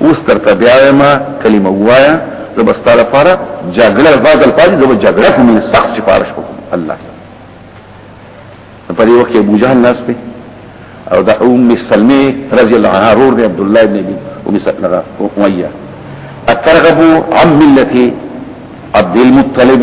اوس تر بیا ما کلمه وایا زبستا لپاره جګړه بعد الفاظ زب جګړه کوم سخت سفارش کوم الله سره په دې وخت کې ابو جهل ناس په او د ام سلمې رضی الله عنها رور دی عبد الله ابن ابي ام سلمہ اميه اترغبوا عن ملتي عبد المطلب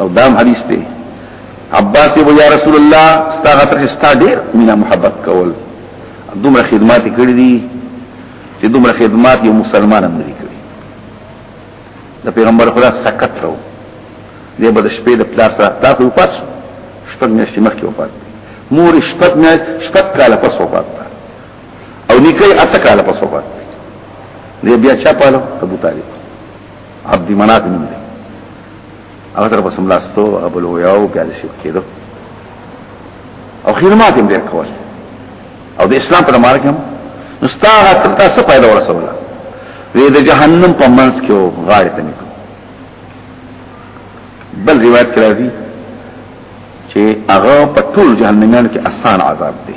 او دام حدیث دی عباس ابو یا رسول الله ستاغه تر استا ډیر مینا محبت کول دومره خدمات کړی دي چې دومره خدمات یو مسلمان هم نه کړی د پیغمبر خدا سکت راو دی به د شپې د پلار سره تا خو پاس شپږ میاشتې مخکې وفات مور شپږ میاشت شپږ کاله پس وفات او نکي اته کاله پس وفات دی بیا چا پالو ابو طالب عبد مناف نوم دی هغه تر پسم لاستو ابو لویاو بیا د شي کېدو او خدمات یې ډېر کول او د اسلام په مارګ هم نو ستاره تاسو پیدا ورسول وی د جهنم په منځ کې غاړه ته نکو بل روایت کې راځي چې هغه په ټول جهنميان کې آسان عذاب دی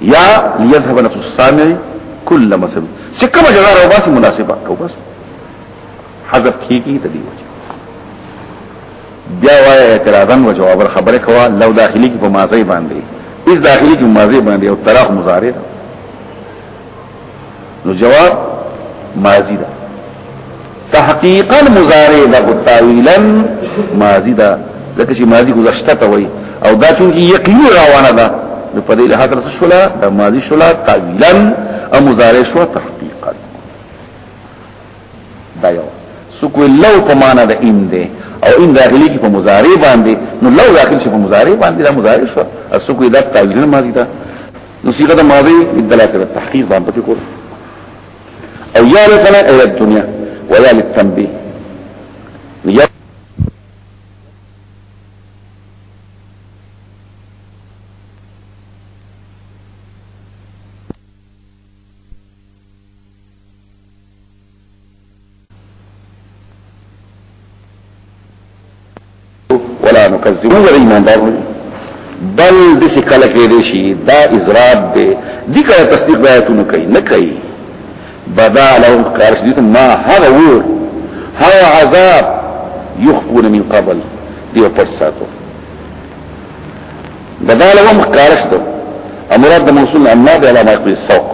یا ليذهب نفس السامع كل مسب چې کوم جزا راو باسي مناسبه او بس حذف کیږي د دې وجه بیا وای اعتراضا و جواب خبره کوا لو داخلي کې په ماضي باندې اس داخلي کې ماضي باندې او تراخ مضارع نو جواب ماضی ده تحقیقا مضارع ده او تاویلا ماضی ده ځکه چې ماضی گذشته ته وای او دا څنګه یقین روانه ده نو په دې له حاصل شولا د ماضی شولا تاویلا او مضارع شو تحقیقا دا یو سکو لو په معنا د ان دی او ان داخلي کې په مضارع باندې نو لو داخل شي په مضارع باندې دا مضارع شو سکو دا تعبیر ماضی دا نو صيغه د ماضی بدلات د تحقیق باندې پکې کول او یا لکنا الى الدنيا ولا للتنبيه یا ولا نكذب موږ ایماندار نه بل د څه کله کې دي شي دا اضراب دی د کله تصدیق آیاتونه کوي نه کوي بدا لهم کارشدیت ما هغه ور هغه عذاب يخفون من قبل دی په ساتو بدا لهم کارشدو امراد د موصول ان ما به علامه په سوق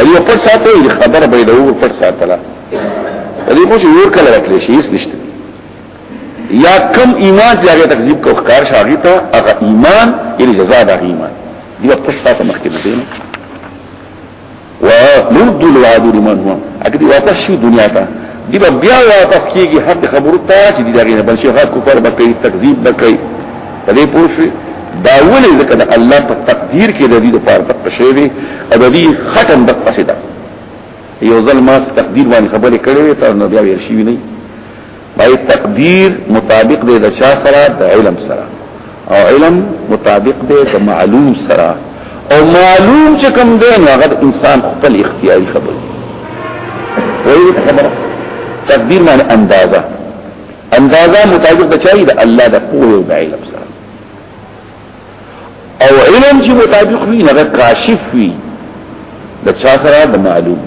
ایو پټ ساتي خبر به له وګ پټ ساتلا دې خو یو کله راکړي شي هیڅ نشته یا کم ایمان چې هغه تکذیب کو ښکار شاغی ته هغه ایمان یې جزاء د ایمان دی په شاته مخکې نه دی و نرد الوعد لمن هو اګه دی واپس شي دنیا ته دی به بیا واپس کیږي حق خبرو ته چې دی دغه بل شي حق کفر به کوي تکذیب به کوي په دې پوه شئ دا ولې ځکه د الله په تقدیر کې د دې لپاره د قشې دی او د دې ختم د قصې ده یو ځل ما تقدیر باندې خبرې کړې وې تر نو بیا ویل شي نه بای تقدیر مطابق دی د چا سره د علم سره او علم مطابق دی د معلوم سره او معلوم چې کوم دی نو هغه انسان خپل اختیاري خبره وایي خبره تقدیر معنی اندازه اندازه مطابق د چای د الله د قوه او د علم سره او علم چې مطابق وي نه کاشف وي د چا سره د معلوم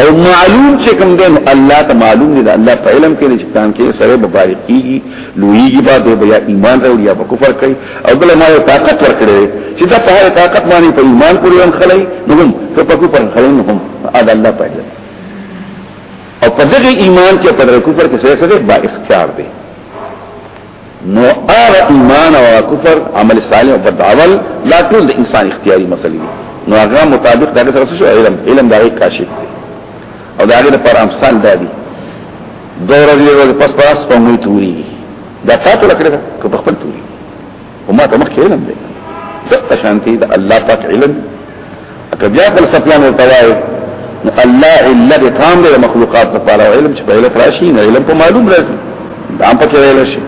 او معلوم چې کوم دین الله ته معلوم دی الله په علم کې چې پلان کې سره مبارک کیږي لویږي با به بیا ایمان راوړي یا په کفر کوي او بل ما طاقت ورکړي چې دا په طاقت باندې په ایمان پورې هم خلای نو هم که په کفر خلای نو هم ادا الله په علم او په دغه ایمان کې په کفر کې سره سره با اختیار دی نو هغه ایمان او کفر عمل صالح او بد عمل لا ټول د انسان اختیاري مسلې دي نو هغه مطابق دغه سره شو علم علم دا یې کاشف دی او دا هغه پر امثال دا دي دور دی ورځ پس پس په موږ توري دا تاسو لکړه کو په خپل توري وما ته مخکې علم دی ست شانتي د الله پاک علم که بیا فلسفیان ورته وایي نو الله علت تام دی مخلوقات لپاره او علم چې په علت راشي نو علم په معلوم راځي دا هم پکې ویل شي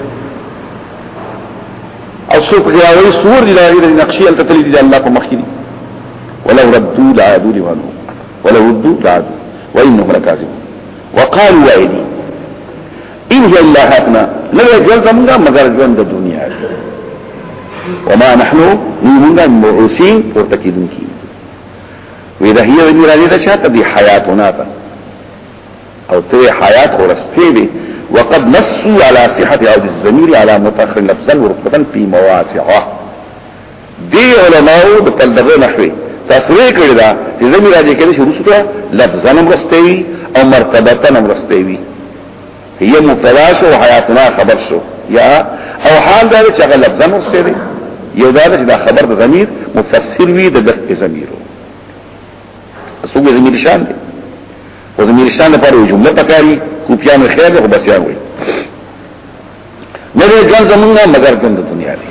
او څوک دی او سور دی لري د نقشې الته تللی دی الله په مخ کې ولو ردو لعادو لوانو ولو ردو لعادو وانهم لكاذبون وقالوا وعدي ان هي الا حياتنا لا يجوز منها مگر ژوند د دنیا وما نحن نمنا مبعوثين ورتكيدون كي وإذا هي ودي راجي دا شاته دي حياتنا تا او تي حيات ورستي دي وقد نصوا على صحة عود الزمير على متأخر لفظا ورتبطا في مواضعه دی علماو د پلدغه نحوی تصریح کړی دا چې زمي راځي کړي چې رسوته لفظا مرسته وي او مرتبه مرسته وي هي مبتلا شو او حیاتنا خبر شو یا او حال دا چې هغه لفظا مرسته وي یو دا چې دا خبر د ضمیر مفسر وي د دقه ضمیر څنګه ضمیر شان دی او ضمیر شان لپاره یو جمله پکاري کوپیان خیر له بسیان وي نه ځان زمونږه مگر ګند دنیا دی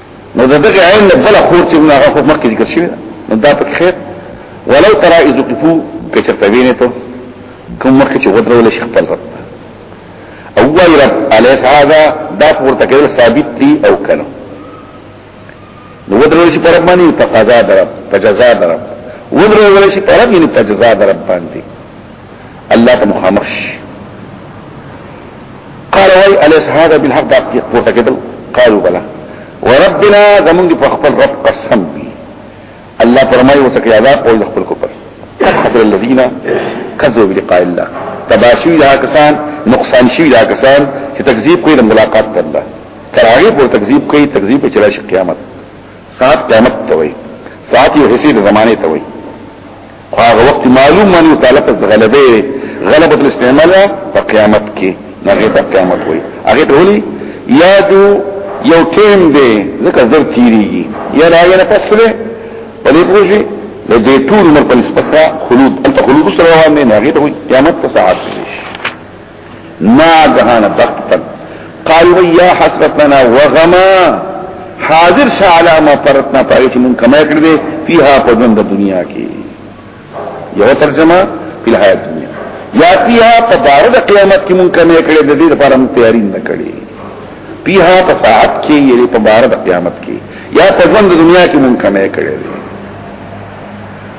نو دغه عین نه بل خور چې موږ هغه مخکې ذکر شوی نو دا په خیر ولو ترى اذ قفو کچرته وینې ته کوم مخکې چې ودرول شي خپل رب او وای رب الیس هذا دا ورته کېل ثابت دی او کنه نو ودرول شي پر باندې په قضا درب په جزاء درب ودرول شي پر باندې په جزاء درب باندې الله ته مخامخ شي قال وای الیس هذا بالحق دا پورته کېدل قالوا بلا وربنا زمونږ په خپل رب قسم دی الله فرمایي وسکه عذاب او خپل کوپر حسر الذين كذبوا بلقاء الله تباشوی دا کسان نقصان شوی دا کسان چې تکذیب کوي د ملاقات پر الله ترغی پر تکذیب کوي تکذیب په چرای قیامت سات قیامت ته وایي سات یو حصے د زمانه ته وایي هغه وخت معلوم باندې متعلق د غلبه غلبه الاستعمال په قیامت کې هغه په قیامت وي هغه ته ولي یادو یو ټیم دی ځکه زر تیریږي یا دا یې نه پسره په دې پوجي د دې ټول مر په نسبت خلود انت خلود سره روان نه هغه ته قیامت ته ساعت شي ناګهانه بختن قالوا يا حسرتنا وغما حاضر شا علی ما فرتنا پاره چې مونږ کما کړی دی فيها په ژوند دنیا کې یو ترجمه په حیات دنیا یا فيها په بار د قیامت کې مونږ کما کړی د دې لپاره مونږ تیاری نه کړی فيها په ساعت کې یې په بار د قیامت کې یا په ژوند دنیا کې مونږ کما کړی دی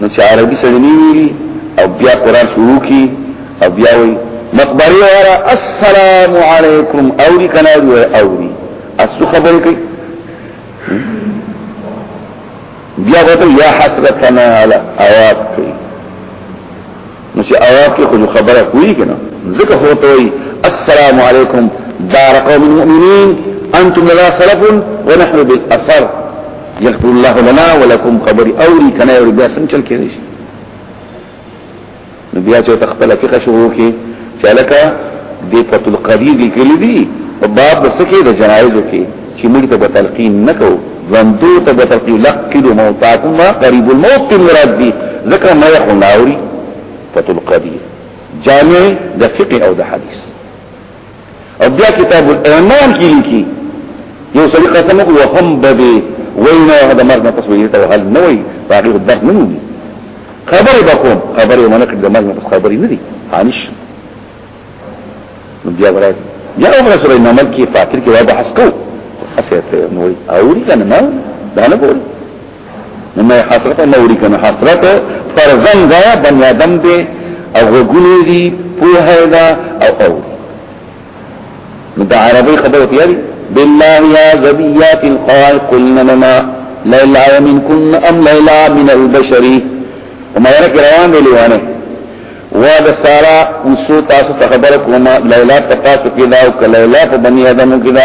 نو چې عربي سره نه ویلي او بیا قران شروع کی او بیا وی مقبره وره السلام علیکم اوری کنا وی اوری اسو خبر کوي بیا وته یا حسرتنا علی اواز کوي نو چې آیات کې خو خبره کوي کنه ذکر هوته وي السلام علیکم دار قوم المؤمنین انتم لا خلف ونحن بالاثر يغفر الله لنا ولكم قبر اوري کنه اوري بیا څنګه چل کېږي نو بیا چې تخپل فقہ شروع کې چلکه د فتح القدیر لیکلي دي په باب د سکه د جنایزو کې چې موږ ته تلقین نکو ژوندو ته تلقین لقد موتاکم ما قریب الموت مراد دي ذکر ما يخون ناوري فتح القدیر جامع د فقه او د حدیث او بیا کتاب الايمان کې لیکي یو سړي قسم کو وهم بده وینا هدا مرګ نه پس ویل ته حل نه وي باقي درد نه وي خبره بکوم خبره مونږ کړه مرګ نه پس خبري نه دي حانش نو بیا ورای یا عمر سره نمل کې فاتر کې واه بحث کو اسه ته نو اوري کنه نه دا نه ګوري نو مې حسرت نه وړي کنه حسرت فرزن دا بنی آدم دی او غوګونی دی پوه دا او او نو دا عربی خبره تیاری بالله یا ذبیات القوال قلنا لنا لیلا منکن ام لیلا من البشری وما یرک روان دی لیوانه وا د سارا اوسو تاسو ته خبره کومه لیلا په تاسو کې دا او لیلا په بنی آدمو کې دا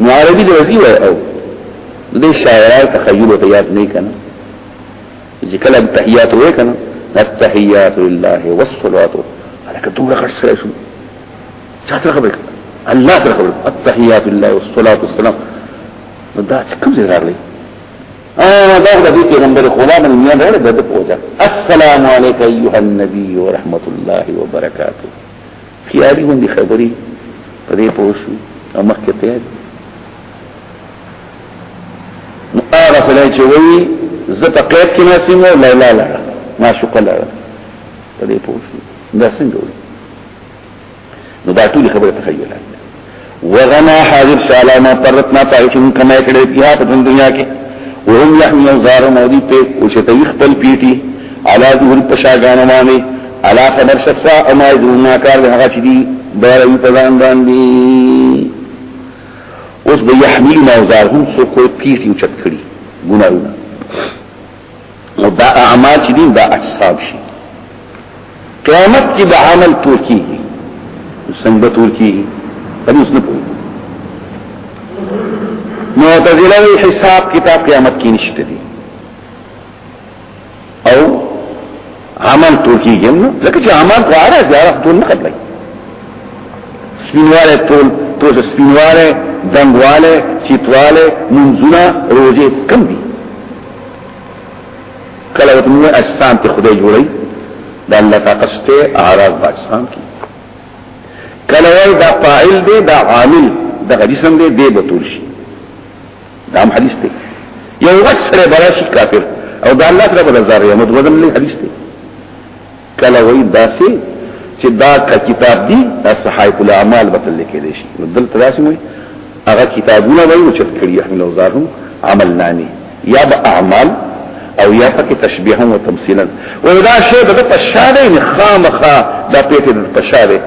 نو عربي د وزي وای او د شاعرای تخیل ته یاد نه کنه چې کله تحیات وې کنه التحیات لله والصلوات لکه دومره غټ سره شو چا سره خبرې الله سره خبرې التحیات لله والصلوات والسلام نو دا چې کوم ځای راغلی اه دا د دې پیغمبر خدا من نه لري د دې پوجا السلام علیک ایها النبی ورحمت الله وبرکاته تیاری غوندي خبري په دې پوسو او مخکې تیار نو هغه سره چې وایي زه په قید کې ناسم او لا لا لا ما شو کله په دې پوسو دا څنګه وایي نو دا ټول خبره تخیلات وغنا حاضر سالا ما پرتنا پایشن کما کړه بیا په دنیا کې وهم يحمل زار مودي په او شته خپل پیټي علا ظهور پشاګان باندې علا خبر شسا او ما ذونا کار هغه چې دي بارو په ځان باندې اوس به يحمل ما زار هم څوک پیټي چت کړي ګناونه نو دا اعمال چې دین دا احساب شي قیامت کې به عمل تور کیږي څنګه تور کیږي په دې څه پوهیږي معتزله وی حساب کتاب قیامت کې نشته دي او عمل تور کیږي نو ځکه چې عمل په اړه زیارت ټول نه قبلای سپینواله ټول ټول سپینواله دنګواله چیتواله منځونه روزه کم دي کله وته موږ اسلام ته خدای جوړي دا الله طاقت ته اعراض پاکستان کی کله دا فاعل دی دا عامل دا جسم دی دی بتول شي دا هم حدیث دی یو غسر براشی کافر او دا الله تعالی بل زار یمد وزن له حدیث دی کله وای داسې چې دا کتاب دی صحائف الاعمال بتل لیکل شي نو دلته داسې وای هغه کتابونه وای چې کړی احمد اوزارهم عمل نامي یا به اعمال او یا پکې تشبیها او تمثيلا ودا شی د پشاده نه خامخه د پیټه د پشاده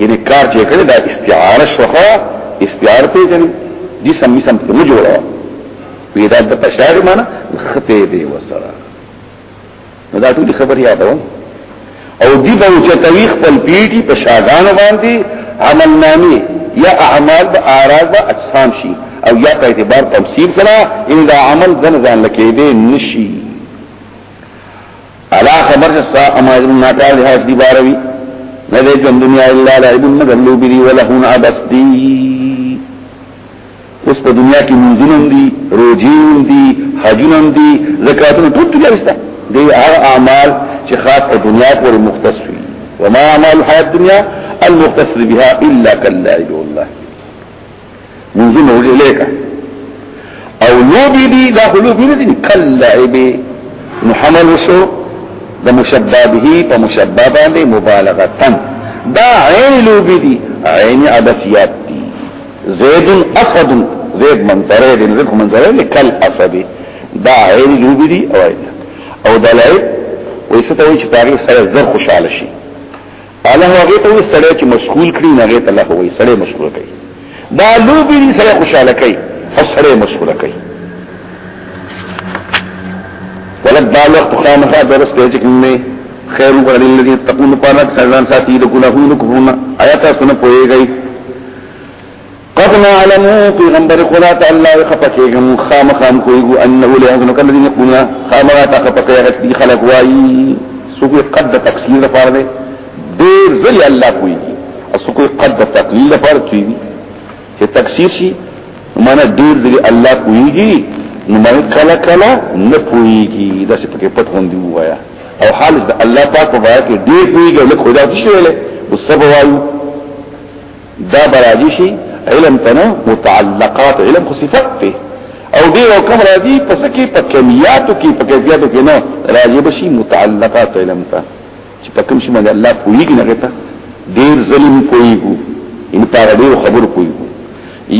یعنی کار چې کړی دا استعاره شوخه استعاره ته جن جسم مسم ته جوړه وی دا د پشاعر معنا خطه دی وسره نو دا ټول خبر یادو او دی به چې تویخ خپل پیټي په شاګانو باندې عمل نامي یا اعمال به اعراض به اجسام شي او یا په اعتبار تمثيل سره ان دا عمل ځن ځان لکې دی نشي الا خبر جستا اما اذن ناکار لحاظ دی باروی ندے جن دنیا اللہ لعب مگر لوبی دی ولہون عبس دی اس پا دنیا کی منزنن دی روجین دی حجنن دی زکاة طول دنیا بستا دی اغا اعمال چه خاص پا دنیا پوری مختص ہوئی وما اعمال حیات دنیا المختص بها الا کاللعب واللہ منزل الیک او لوبی دی دا لوبی نه دي کلعب نو حمل وسو د مشبه به په مشبه باندې مبالغه تن دا عین لوبی دی عین عبسیات دی زید اسد زید منظره دی زید منظره دی کل اسد دا عین لوبی دی او او دلائل ویسته وی چې پاره سره زر خوشاله شي الله هغه ته وي سړی چې مشغول کړي نه هغه ته الله وي سړی مشغول کړي دا لوبي دي سړی خوشاله کړي او سړی مشغول کړي ولد دا وخت خامخا درس کوي چې کومه خیر وکړي للذي تقون پارک سران ساتي د ګناهونو کوونه آیات سن پويږي قد نعلم پیغمبر خدا ته الله خپکیږم خامخام کویګو انه له هغه کله دې قولا خامغه ته خپکیږي چې خلق وایي سو کوئی قد تفسیر لپاره دی ډیر ځلې الله کویږي اسو کوئی قد تقلیل لپاره کویږي چې تفسیر شي معنی ډیر ځلې الله کویږي نو معنی کله کله نه کویږي دا څه پکې پټ غوندي وایا او حال د الله پاک په وایي کې ډیر کویږي لکه خدا څه ویلې او سبا وایي دا براجی شي علم تنه متعلقات علم خو صفت ته او دې او کوم راځي پس کې په کمیاتو کې په کیفیتو کې نه راځي بشي متعلقات علم ته چې په کوم شي باندې الله پوېږي نه غته ډېر ظلم پوېږي ان پر دې خبر پوېږي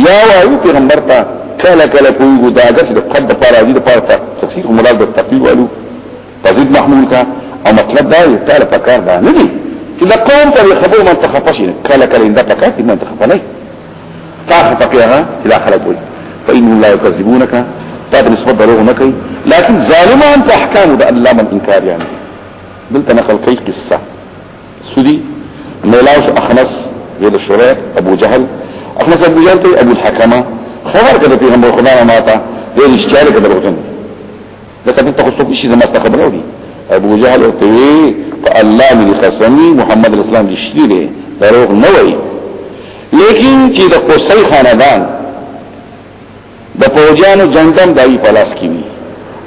یا وایو پیغمبر ته کله کله پوېږي دا د قد پر راځي د پر تفسیر مراد د تفسیر والو تزيد محمول کا او مطلب دا دی تعالی پکار دا نه دی چې دا قوم په خبرو من تخفش کله کله انده پکار دي من تخفش نه تاسو پکې هغه چې دا خلک وي فإن الله يكذبونك تاسو نسبت دروغ نه کوي لكن ظالما انت احکام د الله من انکار يعني دلته نقل کوي قصه سودي ميلاوس اخنس غير الشريع ابو جهل اخنس ابو جهل ابو الحكمه خبر کده پیغمبر خدا نه ماته دې اشتیار کده وروته لکه دلته خو څوک شي زما ته خبر اوري ابو جهل او توی په الله مې قسمي محمد اسلام دې شتي دي دروغ نه وای لیکن چې د قصي خاندان د پوجانو جنگم دای په لاس کې وي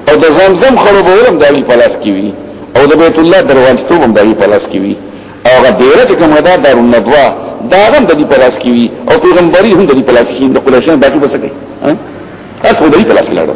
او د زمزم خرابولم دای په لاس کې وي او د بیت الله دروازه ته هم دای په لاس کې وي او هغه ډیره چې کومه ده دار الندوا دا هم د دې په لاس کې وي او پیغمبري هم د دې په لاس کې د قریشان باقي بسکه ها تاسو د دې په لاس کې لاړو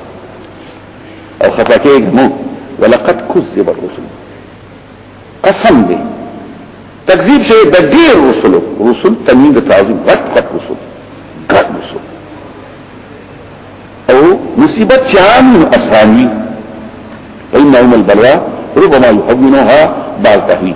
او خفا کېږي نه ولقد كذب الرسل قسم دې تکذیب شوی د ډېر رسل رسل تنوین د تعظیم غټ غټ رسل غټ رسل او مصیبت شان اسانی فإنهم البلوى ربما يحملها بعض تهويل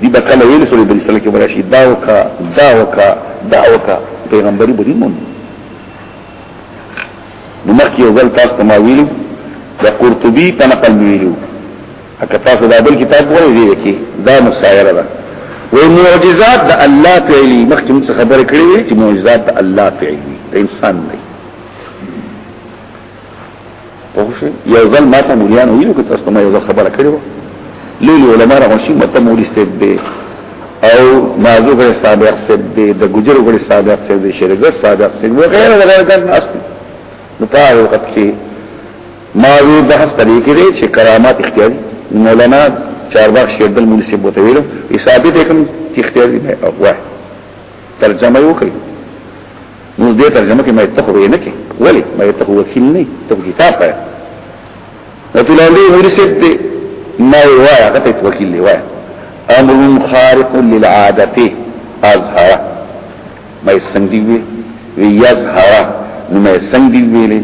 دی به کله ویل سره بری سره کې براشي دا وکا دا وکا دا وکا پیغمبري بری مون نو مخکې یو ځل تاسو ته ما ویلو د قرطبي په نقل ویلو اګه تاسو دا بل کتاب وایي دی کې دا مسایره ده و معجزات د الله فعلی مخکې موږ خبرې کړې چې معجزات د الله فعلی د انسان نه پوښي یو ځل ما ته مليان ویلو که تاسو ما یو ځل خبره کړو لیلی علماء را مشي مته مولي ست دی او نازو غړي سابق ست دی د ګجر غړي سابق ست دی شریګر سابق ست دی غیر وغیر ګر ناس دی نو په هغه وخت کې ما وی بحث پرې کړی چې کرامات اختیاري مولانا چارواک شیخ دل مولي سی بوته ویلو حساب دې کوم چې اختیاري نه او ترجمه یو کوي نو دې ترجمه کې ما اتخو به نه کې ولی ما اتخو وکیل نه ته کتاب پای نو تلاندې موري سید دې ما وایا کته وکیل دی وایا امر خارق للعادت اظهر ما څنګه وی وی یظهر نو ما څنګه ویلې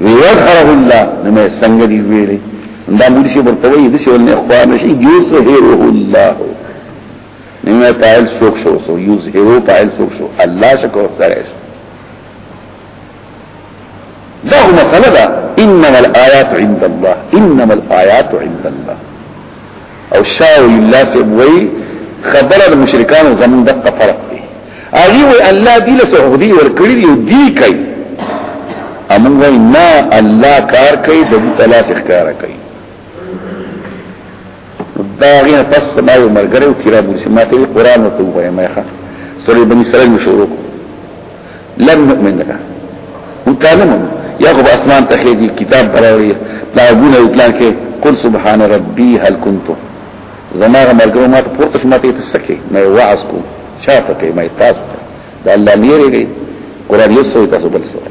وی یظهره الله نو ما څنګه دی ویلې دا موري شي ورته وی دې شول نه خوانه شي یوسهره الله نیمه پایل سوک شو سو یوز هیرو پایل سوک شو الله شکو سره شو دا هو مسئله دا انما الآیات عند الله انما الآیات عند الله او شاو الله سبوی خبره د مشرکانو زمون دقه فرق دی اغي وی الله دی له سعودي ور کړی دی دی کوي امون وی نه الله کار کوي د تلاش ښکارا کوي دا غیر پس ما یو مرګره او کرام چې ما ته قرآن او تو وای ما ښه سورې بنی اسرائیل مشورو لم نؤمن لك متعلم یا خو اسمان ته دې کتاب براوي دا ګونه اطلاع کې قل سبحان ربي هل كنت زما مرګره ما ته پورته شما ته تسکه ما وعظ کو چاته کې ما تاسو دا الله نیری قرآن یې سوې تاسو بل سوې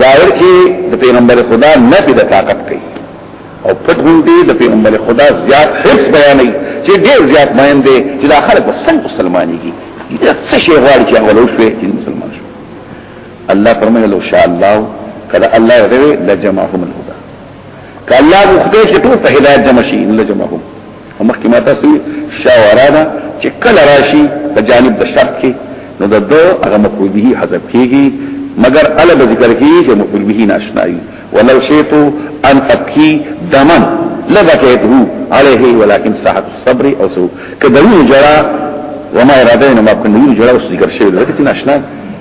ظاهر کې د پیغمبر خدا نه په طاقت کوي او پټ غونډي د پیغمبر خدا زیات حرص بیانوي چې ډیر زیات مهم دي چې دا خلک وسنګ مسلمانېږي دا څه شي غواړي چې هغه وشوي چې مسلمان شي الله فرمایي لو شاء الله کله الله غوي لجمعهم الهدى که الله کو خدای چې ټول په هدایت جمع شي ان لجمعهم مخکې ما تاسو شاورا دا چې کله راشي په جانب د شرط کې نو د دو هغه مفعول به حذف کیږي مگر ال به ذکر کیږي چې مفعول به ناشنای ولو شئت ان ابكي دمن لبكيته عليه ولكن ساعه الصبر او سو کدوی جرا وما اراده نه ما کنه جرا اوس ذکر شوی دا چې ناشنای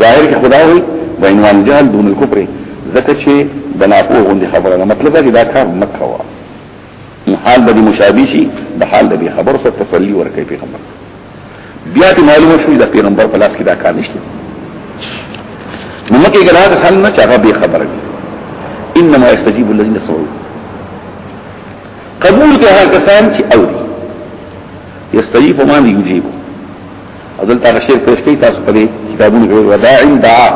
ظاهر کې خدا وي وینوان جهل دون الكفر ځکه چې بناپو غوندي خبره مطلب دا چې دا کار مکه وا حال به مشابه شي د حال د خبر سره تسلی ورکړي پیغمبر بیا ته معلومه شو د پیغمبر په لاس کې دا کار نشته نو مکه کې راځه خل نه چاغه به خبر وي انما يستجيب الذين سمعوا قبول کې هغه کسان چې اوري يستجيب ما يجيب اذل تا شعر پیش کی تاسو په دې کتابونو کې وداع دعا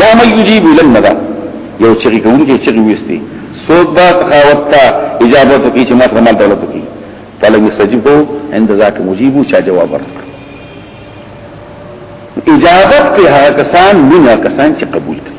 یا من یجیب للمدا یو چې کوونکی چې وستي سوق با سخاوت تا اجابت کی چې ما ته مال دولت کی فلم یستجبو عند ذاک مجیبو چا جواب ورکړ اجابت په هغه کسان نه کسان چې قبول کړي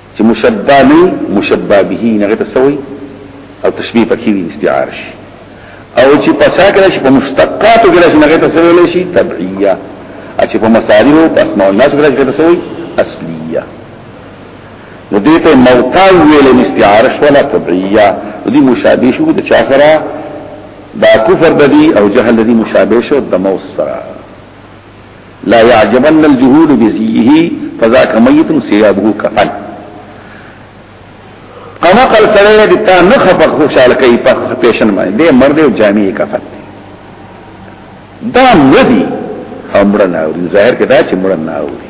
چې مشبه نه مشبه به نه غته سوی او تشبيه پکې وي استعار شي او چې پساکره شي په مشتقات کې راځي نه غته سوی لې شي تبعيه چې په مصادر او اسماء الناس کې راځي غته سوی اصليه نو دې ته موقع ویل استعار شو ولا تبعيه دې مشابه شو د چا سره دا کفر د دې او جهل د دې مشابه شو د موسره لا يعجبن الجهول بزيه فذاك ميت سيابه كفن اما قل سره دې تا نه خپه خوشاله کوي په پیشن باندې دې مرد او جامع کفن دا مدي امر نه اوري ظاهر کې دا چې مړ نه اوري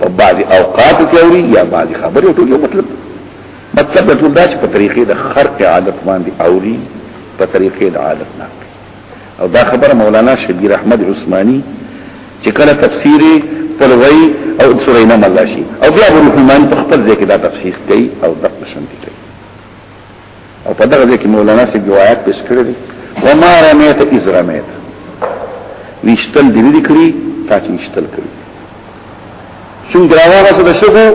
په بعضي اوقات کې اوري یا بعضي خبرې ټول یو مطلب مطلب د ټول داش په طریقې د خرق عادت باندې اوري په طریقې د عادت نه او دا خبره مولانا شبیر احمد عثماني چې کله تفسیر پلوي او سورې نه ملاشي او بیا ورته مان په خپل ځای کې دا تفسیر کوي او د قسم کوي او په دغه ځای کې مولانا سي روایت پیش کړی دی و ما رمیت اذ رمیت ویشتل دی دی کړی تا چې ویشتل کړی څنګه راوغه څه د شګو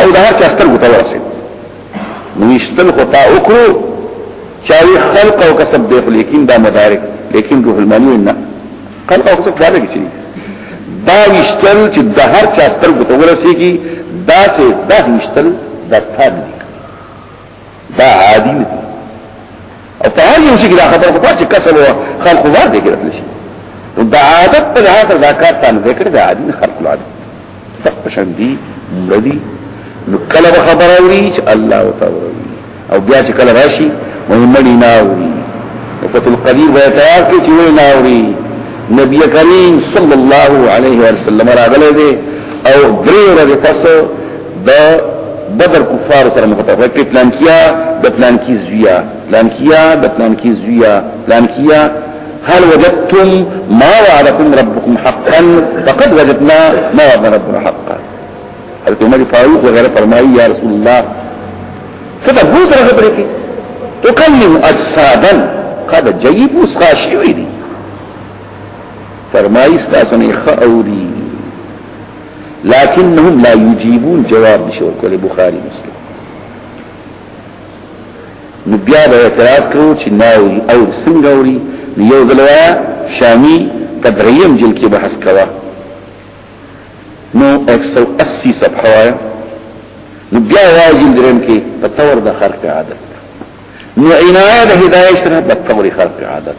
او د هر چا سترګو ته ورسې نو ویشتل خو تا وکړو چاوي خلق او کسب دی لیکن دا مدارک لیکن روح المانی نه خلق او کسب دا نه کیږي دا ویشتل چې د هر چا سترګو ته ورسېږي دا څه دا ویشتل د تا دی دا عادي نه او په هر یو شي کې دا خبره خو چې کسب او خلق وار دي کېدل شي دا عادت په لحاظ زکات ته ذکر دا عادي نه خلق العادت فقط شندي مړدي نو کله خبره وري چې الله تعالی او بیا چې کله راشي مهمه نه وري فتل قدیر وایي تیار کې چې نه وري نبی کریم صلی الله علیه وسلم راغله دي او درې ورځې پس د بدر کفار سره مخاطب کې پلان کیا د پلان کی زویا پلان کیا د پلان کی زویا پلان کیا هل وجدتم ما وعدكم ربكم حقا فقد وجدنا ما وعدنا ربنا حقا حضرت عمر فاروق وغيره فرمایي یا رسول الله فتا بو سره خبرې کې تکلم اجسادا قد جيب خاشعين فرمایي تاسو نه خاوري لكنهم لا يجيبون جواب نشور کول بخاري مسلم نو بیا به اعتراض کوو چې ناوري او څنګه اوري یو دلوا شامی په دریم جل کې بحث کوا نو 180 صفحه وایا نو بیا واجب دریم کې په تور د خرق عادت نو عنایت هدایت سره په تور خرق عادت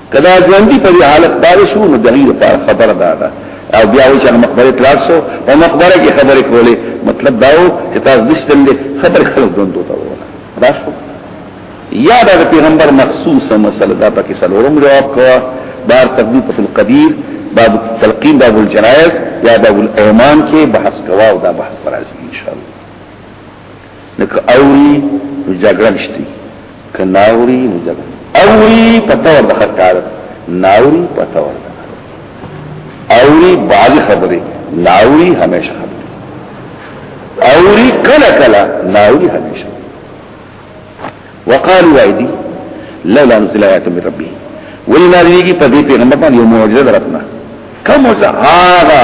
کدا ژوندۍ په دې حالت باندې شو نو دغه لپاره خبر دا ده او بیا و چې مقبره تلاسو او مقبره کې خبرې کولې مطلب دا و چې تاسو دشتل دې خبر خلک دوند ته وره دا شو یا دا پیغمبر مخصوصه مسله دا پکې سلورم جواب کوه بار تقدیم په القدیر باب تلقین باب الجنایز یا باب الايمان کې بحث کوه او دا بحث پر راځي ان شاء الله نک اوری نو جګړن شتی که ناوری نو جګړن اوری پتا ور دخل کار ناوری پتا ور اوری بعض خبره ناوری همیشه خبره اوری کلا کلا ناوری همیشه وقالوا وعدي لولا نزل آيات من ربي ولی نازلیږي په دې پیغمبر باندې یو معجزه درتنه کوم څه هغه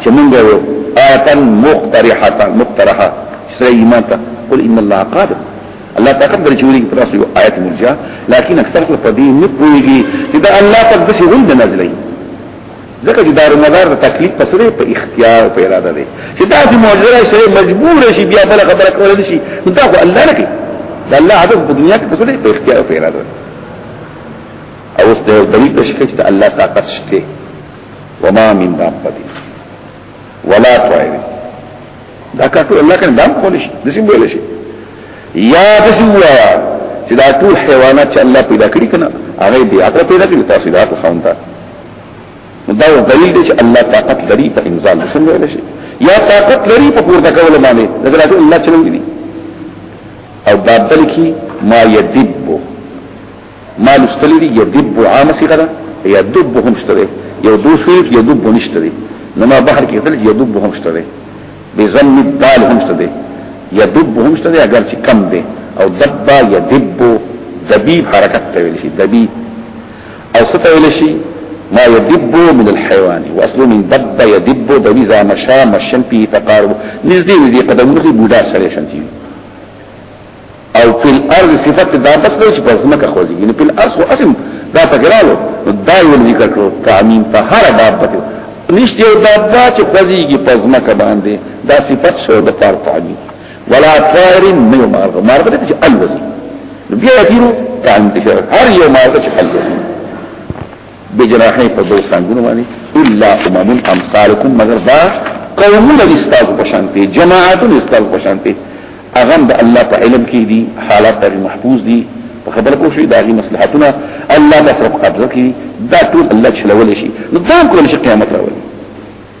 چې موږ یو آیتن مقترحه مقترحه سره ایمان ته قل ان الله قادر الله طاقت درې چوری په تاسو یو آیت مرجا لکن اکثر خلک په دې نه پوهیږي چې دا الله تقدس غوند نازلې ځکه چې دار مدار د تکلیف په سره په اختیار او په اراده دی چې دا چې معجزه سره مجبور شي بیا بل خبره کول شي نو دا خو الله نه کوي دا الله هدف په دنیا کې په سره په اختیار او په اراده دی او اوس ته د دې په شکه چې الله طاقت شته وما من دابه ولا طائر دا کار ټول الله کنه دام کول شي د سیم ویل شي یا د سیم وایا چې دا ټول حیوانات چې الله پیدا کړی کنه هغه دی هغه پیدا کړی تاسو دا خو خاونتا دا یو دلیل دی چې الله طاقت لري په انزال څنګه ویل شي یا طاقت لري په پورته کول باندې دا راځي الله چلو دي او دا دل کی ما یدب ما لستل دي یدب عام صيغه ده یدب هم شته یو دوسری یدب نشته دي نما بحر کې تل یدب هم شته دي بزم الدال هم شته دي یدب هم شته دي اگر چې کم دي او دبا یدب دبیب حرکت ته ویل شي دبیب او څه ویل شي ما يدب من الحيوان واصل من دب يدب د وی ځا مشا مشن پی تقارب نږدې دې قدمونه دې بوډا سره شانتي او په الارض صفت دا بس نه چې په ځمکه خوځي یعنی په الارض او اسم دا تګرالو دا یو ذکر کړو تعمیم په هر دابت نشته یو دابت چې خوځيږي په ځمکه باندې دا صفت شو د فرق تعمیم ولا طائر نه یو مارغه مارغه دې چې الوزي بیا دیرو تان دې هر یو مارغه چې الوزي بجراحه په دوه څنګهونه باندې الا امم امثالکم مگر با قومونه استاذ پشانته جماعتونه استاذ پشانته اغم د الله په علم کې دي حالات پر محفوظ دي په خبر کو شي داغي مصلحتونه الله د فرق قبضه کې دا ټول الله چلول شي نو ځان کول شي قیامت راولي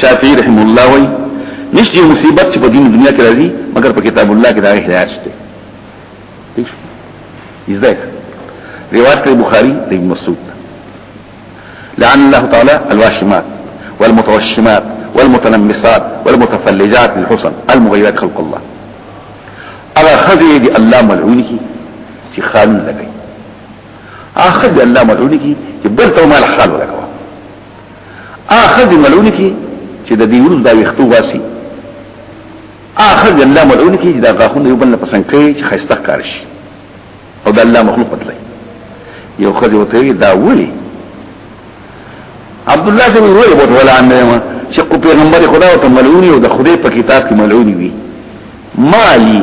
شافعی رحم الله وی نشتی مصیبت چې په دین دنیا کې راځي مګر په کتاب الله کې دا هدایت شته دیش ازدک روایت کوي بخاری د ابن مسعود لعن الله تعالی الواشمات والمتوشمات والمتنمسات والمتفلجات للحسن المغيرات خلق الله اغا خزي دي الله ملعوني کی چې خالون لګي اخذ الله ملعوني کی چې بل ته مال خالو لګي اخذ ملعون کی چې د دې ورځ دا وختو واسي اخذ الله ملعون کی چې دا غاخونه یو بل نه پسند کوي چې خسته کار شي او د الله مخلوق بدلی یو خدای وته دا ولي عبد الله سمي وایي بوت ولا عنه چې کو پیغمبر خدا او ته ملعون او د خدای په کتاب کې ملعون وي مالی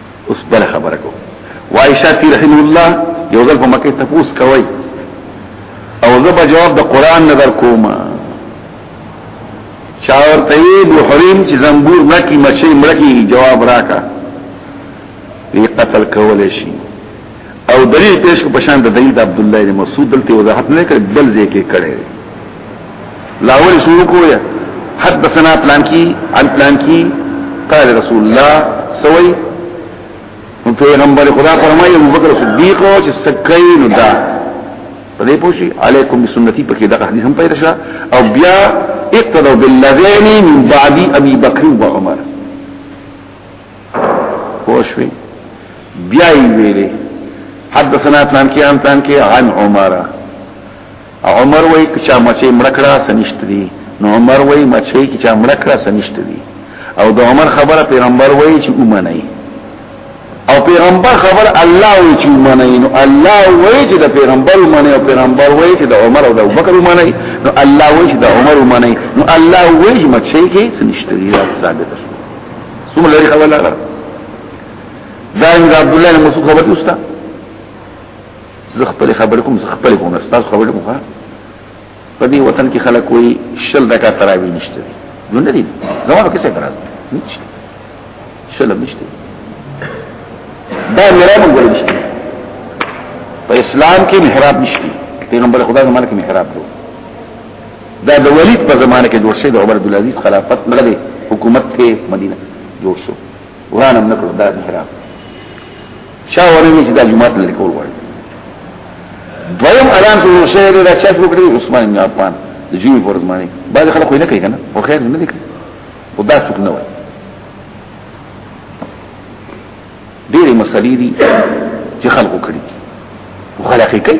اوس بل خبره کو وای شافعي رحم الله یو ځل په مکه ته پوس کوي او زه به جواب د قران نه در کوم چا ورته یې د حریم چې زنبور نه کی مچې مړکی جواب راکا وی قتل کول شي او دلیل پیش کو پشان د دلیل د عبد الله بن مسعود دلته وضاحت نه کړ بل ځای کې کړي لاول شروع کویا حدثنا پلان کی عن پلان کی قال رسول الله سوي پیغمبر خدا فرمایي ابو بکر صدیق او چې سکین دا په دې پوښي علیکم بسنتی په کې دا حدیث هم پیدا شو او بیا اقتدوا بالذین من بعد ابي بکر و عمر پوښوي بیا یې ویلي حدثنا تان کې ان تان کې عن عمر عمر وای کچا مچې مړکړه سنشت دي نو عمر وای مچې کچا مړکړه سنشت دي او د عمر خبره پیغمبر وای چې اومنه او پیغمبر خبر الله وای چې اومنه نو الله وای چې د پیغمبر اومنه او پیغمبر وای چې د عمر او د ابوبکر اومنه نو الله وای چې د عمر اومنه نو الله وای چې مچې کې سنشت دي ثابت شو ثم لري خبر لا دا ان عبد الله بن مسعود خبر نشته زه خپل خبر کوم زه خپل کوم استاد خبر کوم ها په دې وطن کې خلک وي شل دکا تراوی نشته نو نه دي زمونږ کې څه درز نشته شل نشته دا میرا مونږ نشته په اسلام کې محراب نشته پیغمبر خدا زمانه کې محراب دوه دا د ولید په زمانه کې جوړ شوی د عمر عبد العزيز خلافت نه دی حکومت کې مدینه جوړ شو وران هم نکړو دا محراب شاه ورنه چې دا جمعات لري کول وایي دویم اعلان شو شهر دا چا شروع کړی عثمان بن عفان د جیو پر زمانه بعد خلک نه کوي کنه خو خیر نه کوي خدا څوک نه وایي ډېرې مسلې دي چې خلقو کړي او خلق یې کوي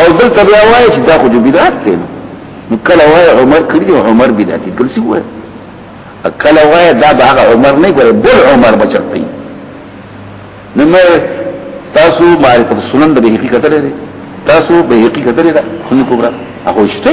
او دلته بیا وایي چې دا خو د بدعت دی نو کله وایي عمر کړي او عمر بدعت یې کړي وایي کله وایي دا به هغه عمر نه ګوري بل عمر بچتای نو مې تاسو معرفت سنن د حقیقت لري تاسو به حقیقت لري دا خو نه کوبره هغه شته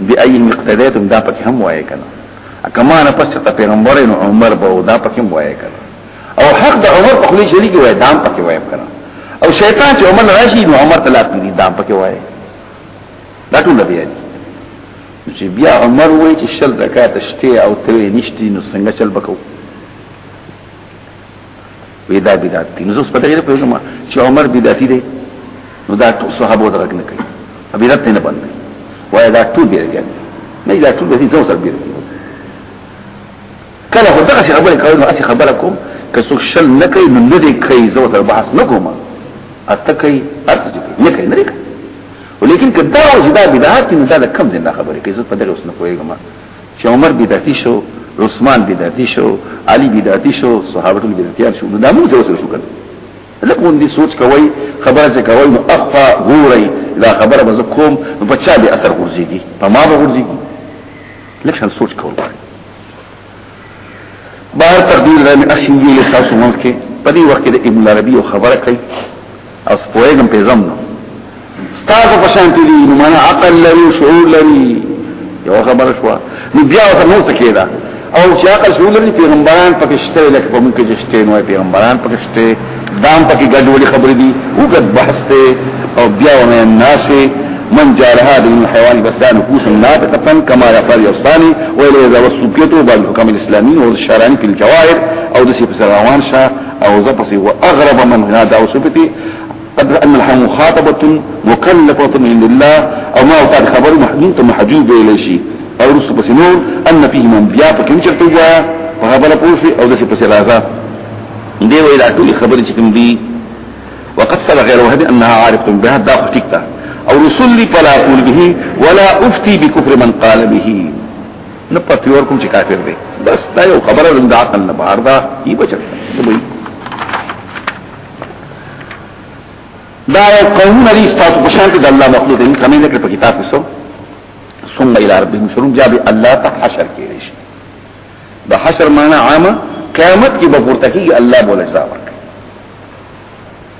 بأيهم اقتديتم دا پکې هم وایې کنه کما نه پس ته پیغمبر نو عمر به دا پکې هم وایې کنه او حق د عمر په خلی شریک وای دام پکې وای کنه او شیطان چې عمر راشي نو عمر طلاق دي دام پکې وای دا ټول دی یعنی چې بیا عمر وای چې شل رکعات شته او ترې نشتی نو څنګه چل بکو وی دا بدعت دي نو زه په دې په کومه چې عمر بدعتي دي نو دا ټول صحابه درک نه کوي بدعت نه باندې وای دا ټول بدعت دي نه دا ټول بدعت زو سره بدعت کله خو دغه خبره کوي نو اسی خبره کوم که څوک شل نه کوي نو نه دي کوي زو تر بحث نه کوم اته کوي ارته کوي نه کوي نه کوي ولیکن کدا وجدا بدعت نو دا کم دي نه خبره کوي زه په دې اوس نه کوي چې عمر بدعتي شو عثمان بدعتي شو علي بدعتي شو صحابه ټول بدعتيان شو دا موږ څه وسو کړو لکه مونږ دې سوچ کوي خبره چې کوي نو اخا غوري دا خبره به کوم نو په چا به اثر ورځيږي په ما به ورځيږي لکه شان سوچ کول غواړي بهر تقدیر رحم اسیږي له تاسو مونږ کې په دې وخت کې د ابن عربي خبره کوي او سپوېګم په زم نو ستاسو په شان دي نو معنا عقل لري شعور لري یو خبر شو نو بیا وته نو څه کېده او چې عقل شعور لري پیغمبران پکې شته لکه په موږ کې شته نو پیغمبران پکې شته دام پکې ګډوډې خبرې دي وګد بحث ته او بیا ونه ناسه من جعل هذا من الحيوان بسان كوسا نابتة كما يفعل يفصاني وإلى إذا والسبيته بالحكم الإسلامي والشارعني في الجواهر أو دسي في سراوان شاه او زپسی و اغرب من هذا او صفتی قدر ان الحم مخاطبة مكلفة عند الله او ما وقد خبر محدود محجوب الیشی او رست پسی نور ان فيه من بیا پکیم چرتو جا فخبر پوشی او دسی پسی رازا دی ویلا ټول خبری چکم دی وقد سر غير وهد انها عارف بها دا خطیقتا او رسول لی پلا قول به ولا افتي بكفر من قال به نه پتی ور کوم چې کافر دی بس دا یو خبره د عقل نه بهر دا یی بچل سمي دا یو قوم لري تاسو په شان کې د الله مخلوق دې کمی نه کړ په کتاب کې سو ثم الى ربهم يحشرون جاب الله ته حشر کېږي شي د حشر معنی عامه قیامت کې به پورته کیږي الله بوله ځا ورکړي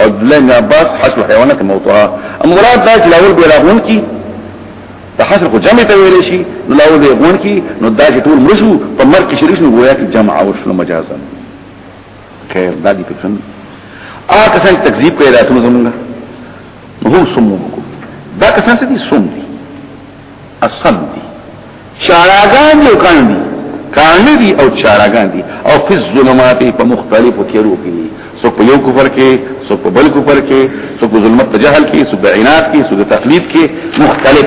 عبد الله بن عباس حشر حيوانات موطها مراد دا چې لاول به راغون کی د حشر خو جمع ته ویل شي نو لاول به غون کی نو دا چې ټول مرشو په مر کې شریک نو گویا کې جمع او شلو مجازا خیر دا دي پښن آ کسان تکذیب کوي راتلو زمونږ نو هم سمو دا کسان څه دي سم دي اصم دي چاراګان دي او کان دي کان دي او چاراګان دي او په ظلمات په مختلفو کې روکي سو په یو کفر کې سو په بل کفر کې سو په ظلمت په جهل کې سو په عناد کې سو په تقلید کې مختلف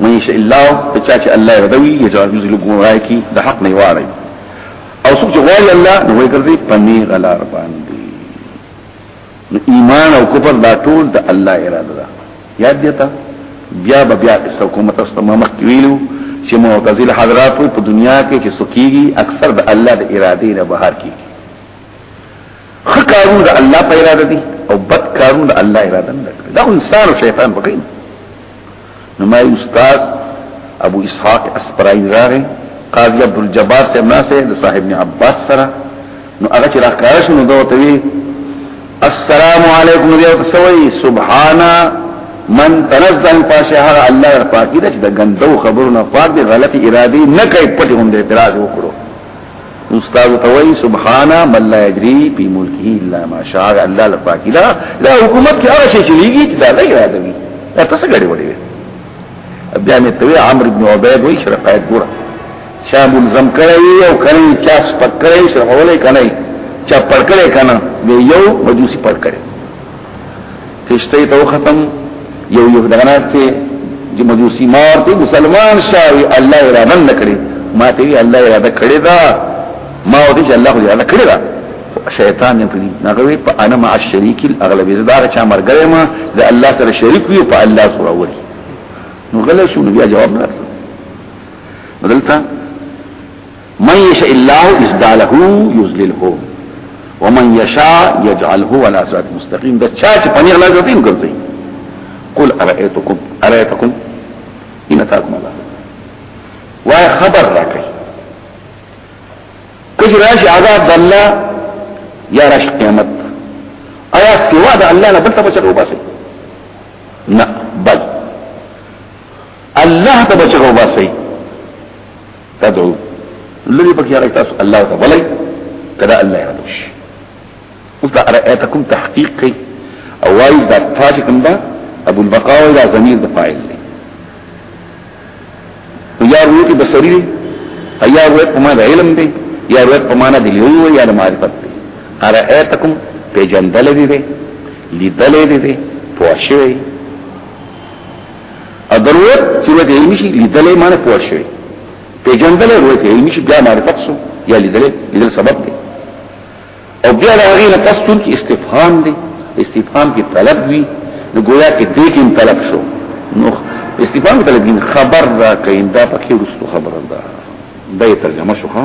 من یش الا چا چې الله ردوي یجعل جزء لګورای کی د حق نه واره او څوک چې غواړي الله نو یې ګرځي پني غلار باندې نو ایمان او کفر دا ټول د الله اراده ده یاد دي ته بیا بیا قصه کوم تاسو ته مخ ویلو چې معتزله حضرات په دنیا کې چې سکیږي اکثر د الله د اراده نه بهر کیږي خ کارون د الله په اراده دي او بد کارون د الله اراده نه ده دا انسان او شیطان بقین نو ما استاد ابو اسحاق اسپراین راغی قاضی عبد الجبار صاحب ناسه د صاحب ابن عباس سره نو هغه چې راکاره شو نو دوته وی السلام علیکم یو تسوی سبحانا من تنزه الفاشه هغه الله پاکی د غندو خبرونه پاک دی غلطی اراده نه کوي پټ هم د اعتراض وکړو استاد ته وای سبحان من لا یجری فی ملکه الا ما شاء الله لپاکی دا دا حکومت کې هغه شی چلیږي چې دا لای اراده وي دا تاسو غړي وړي بیا مې ته عمرو بن عبید وای شر قائد ګور چا ملزم کړی او کړی چا سپک کړی شر هولې کړی چا پړ کړی کنه یو مجوسی پړ کړی کشته ته ختم یو یو دغناس ته چې مجوسی مار ته مسلمان شاوي الله اراده نه کړی ما ته وی الله اراده کړی دا ما او دې الله اراده کړی دا شیطان نه پدی نغوی په انا مع الشریک الاغلب زدا چا مرګره ما د الله سره شریک وی په الله سره وری نو غل شو نو بیا جواب نه دلته من یشاء الله یذله یذلله ومن یشاء یجعله على صراط مستقیم دا چا چې پنیر لا ګرځي نو ګرځي قل ارئیتکم ارئیتکم ان تاکم الله وای خبر راکړي کله راشي عذاب الله یا راش قیامت ایا سوا د الله نه بل څه بچو باسي نه بل الله ته بچو باسي تدعو لری پکې راځي تاسو الله ته بلای کدا الله یې دوش اوس دا ارایتکم تحقیق کوي او وایي دا تاسو کوم دا ابو البقاء وایي دا ضمیر د فاعل دی یا روی کې بصری دی یا روی په معنا علم دی یا روی په معنا دی یو یا معرفت دی ارایتکم په جندل دی دی لیدل دی دی پوښوي ادروت چې روایت علمي شي لیدلې معنی پوه شوی پیجندل روایت علمي شي بیا معرفت سو یا لیدلې لیدل سبب دی او بیا هغه نه پس ټول کې استفهام دی استفهام کې طلب وی نو گویا کې دې کې طلب شو نو استفهام کې طلب خبر را کین دا پکې رسو خبر ده دا ترجمه شو ها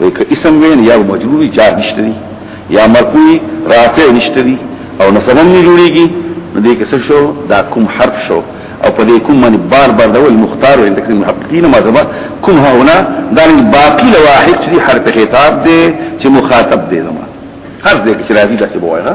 وای که اسم وین یا مجرور جار نشته دی یا مرفوع رافع نشته دی او نسبم نه جوړیږي نو دې کې څه شو دا کوم حرف شو او په دې کوم باندې بار بار دا ول مختار او اندکري محققین ما زبا کوم هنا دا باقی لواحد چې حرف خطاب دی چې مخاطب دی زما هر دې کې راځي دا څه بوایغه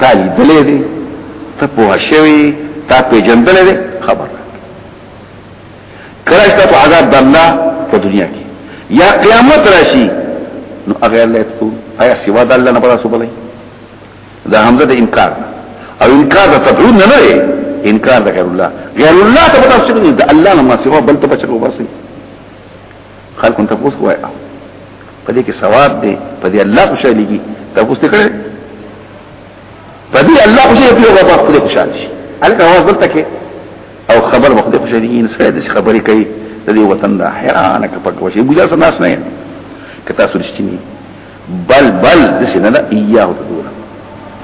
تا لیدلې دي ته په شوي تا په جندلې دي خبر کله چې ته عذاب د الله په دنیا کې یا قیامت راشي نو هغه الله ته آیا سوا د الله نه پتا سوبلای دا حمزه د انکار او انکار د تبعون نه نه انکار د غیر الله غیر الله ته پتا سوبلای د الله نه ما سوا بل ته بچو باسي خلکو ته پوس وای په دې کې ثواب دی په دې الله خوشالي کی ته پوس کړې په دې الله خوشالي په هغه وخت کې خوشاله شي الکه هو دلته کې او خبر وخت کې خوشالي ان سره د خبرې کوي د دې وطن دا حیران کپک وشي ګویا سره ناس نه کته سرشتنی بل بل د سینه نه ایاه تدور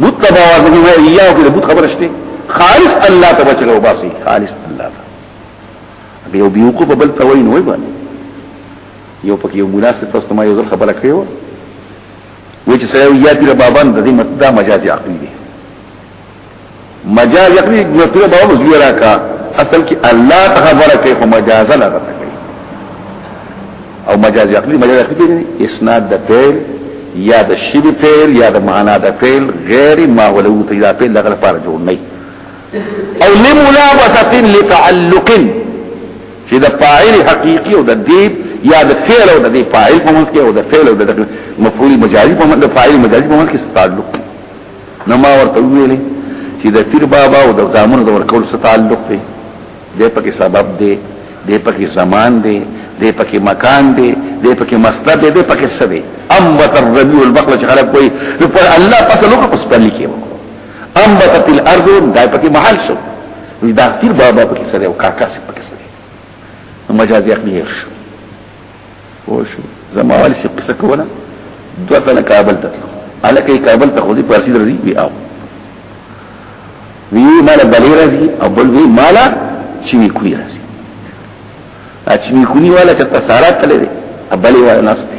متبا وازنی و ایاه کې د خبرشته خالص الله تبارک و تعالی خالص الله به یو بیوکو په بل توي نه وای باندې یو پکې یو مولا ست تاسو ما یو ځل خبره کړو وای چې سره یا پیر بابان د دې متدا مجازي عقلی دي مجاز عقلی د پیر بابا مزګی راکا اصل کې الله ته خبره کوي خو مجاز نه راته کوي او مجاز عقلی مجاز عقلی دي اسناد د فعل یا د شبه فعل یا د معنا د فعل غیر ما ولو ته دا فعل لغره پر جوړ نه او لملابسه لتعلق چې د فاعل حقيقي او د دې یا د فعل او د دې فاعل په منځ کې او د فعل او د مفعول مجازي په منځ د فاعل مجازي په منځ کې تعلق نو ما ورته ویلې چې د پیر بابا او د زامن د ورکول سره تعلق دی د پکې سبب دی د پکې زمان دی د پکې مکان دی د پکې مصدر دی د پکې څه دی ام وتر ربيع البقره چې خلک کوئی نو پر الله فصل وکړ پس پلي کې انبتت الارض دا پکې محل شو دا تیر بابا پکې سره او کاکا سره پکې سره مجازي اخلي شو او شو زموال شي قصه کوله دوه تنه کابل ته الکه کابل ته خو دې پارسي درځي وی او وی مال بلې راځي او بل وی مال چې وی کوی راځي اچ وی کوی والا چې تسارات تللی بلې والا نسته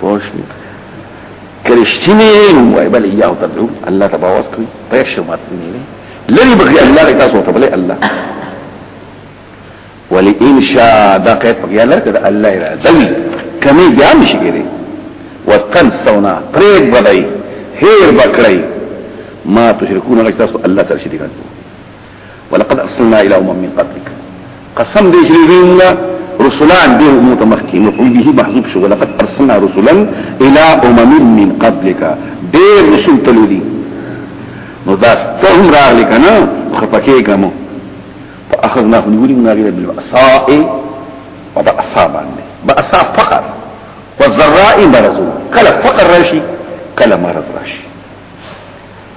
پوښتنه کرشتنی نوم وای بل یو تدعو الله تباوس کوي پېښ شمات نه وي لری بغي الله لك تاسو ته بلې الله ولی ان شاء دا قید پکې الله کړه الله اراده وي کمی بیا مشي کېږي وتن سونا پرېګ بدای هیر بکړی ما تشركون لك تاسو الله سره شریکان ولقد ارسلنا الى امم من قبلك قسم دې چې وینا رسولان دې امت مخکې نو په دې محذوب شو ولقد ارسلنا رسولا الى امم من قبلك دې رسول تلو دي نو دا ستهم راغلی کنه خپکه کوم فاخذنا هنوري من غير بالبأساء وبأساء باندې بأساء فقر والذراء مرض کله فقر راشي کله مرض راشي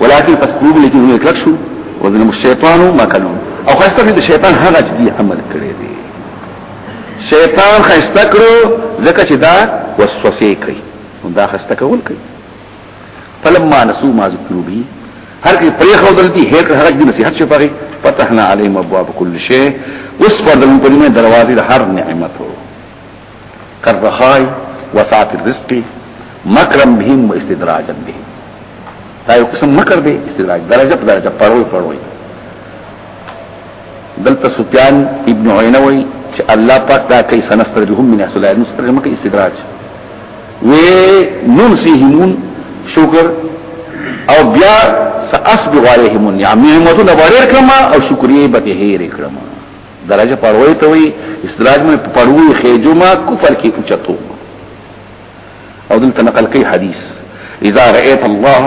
ولكن قد قلوب التي هم يتلقشوا وذنب الشيطان ما كانوا او خاصه د شیطان هغه چې عمل کړی دی شیطان خسته کړو ځکه چې دا وسوسه کوي دا خسته کول کوي فلما نسو ما ذکرو بی هر کې پرې خو دلتي هیڅ هر دې نصيحت شي پغي فتحنا عليهم ابواب كل شيء اوس پر دغه په دې دروازې د هر نعمت وو کرخای وسعت الرزق مکرم بهم و استدراجا بهم دا یو قسم مکر دی استدراج درجه په درجه پروي پروي دلته سفیان ابن عینه وی چې الله پاک دا کوي سنسترجهم من اصل علم سره مکه استدراج و ننسیهمون شکر او بیا سأصبغ علیهم النعم نعمتونه ورکړم او شکرې به هېر کړم درجه پړوي ته وي استدراج مې پړوي خېجو ما کفر کې اوچتو او دلته نقل کوي حدیث اذا رأيت الله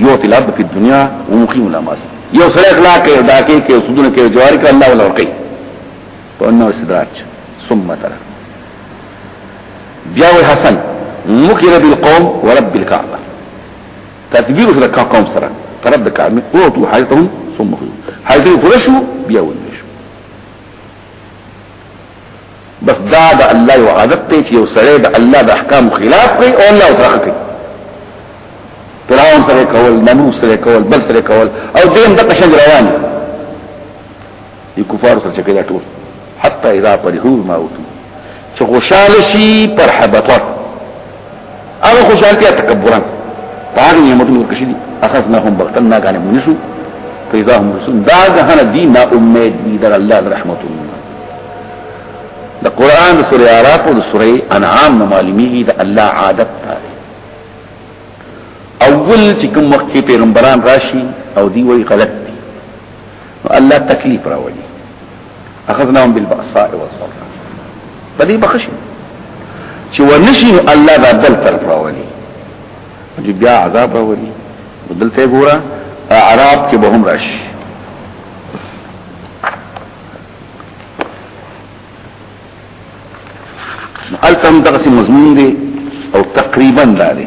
يعطي العبد في الدنيا ومقيم الاماس یو سره اخلاق کې ادا کې کې سودونه کې جوار کې الله ولا ورقي په انه استدراج ثم ترى بیا حسن مکر بالقوم ورب الكعبه تدبیر سره کا قوم سره طرف د کار نه او تو حاجتهم ثم خذ حاجتهم خرشو بیا ونیش بس دا د الله یو عادت دی چې یو سړی د الله د احکام خلاف کوي او الله وتعالى کوي فرعون سره کول نمرود سره کول بل سره کول او دین د قشنګ روان دی دی کفار سره چکه ټول حتی اذا پرهو ما اوتو چې خوشاله شي پر حبطت هغه خوشالتیا تکبرا پاغ نعمتونو کې شي اخذناهم بغتنا غانه منسو فإذا هم رسول دا غهنه دی نا امید دی در الله رحمت الله د قران د سوره اعراف او د سوره انعام معلومیږي د الله عادت ده اول چې کوم وخت پیغمبران راشي او دی وی غلط الله تکلیف راولي اخذناهم بالبأساء والضراء بدی بخشي چې ونشي نو الله دا دل طرف راولي چې بیا عذاب راولي دلته ګوره اعراب کې به هم راشي التم دغسی مضمون دی او تقریبا دا دی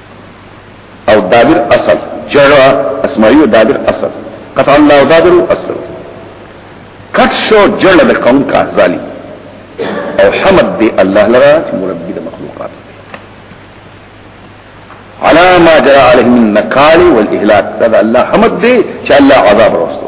او دابر اصل جړ اسماعي او دابر اصل قطع الله دابر اصل کټ شو جړ د قوم کا ظالم او حمد دی الله لرا چې مربي د مخلوقات على ما جرى عليه من النكال والاهلاك هذا الله حمد دی چې الله عذاب راوستو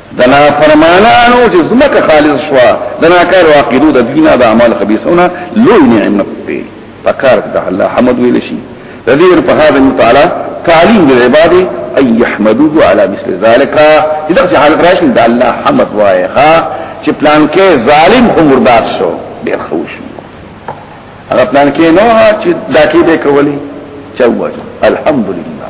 دنا فرمانانو چې زمکه خالص شوا دنا کار واقعو د دینه د اعمال خبيثونه لوی نعمت دی پکار د الله حمد ویل شي د دې په هغه تعالی تعلیم د عباده اي يحمدوه على مثل ذلك اذا حالت راشي د الله حمد وایخه چې پلان کې ظالم هم مرداد شو ډیر خوش هغه پلان کې نو چې داکې به کولی چوج الحمدلله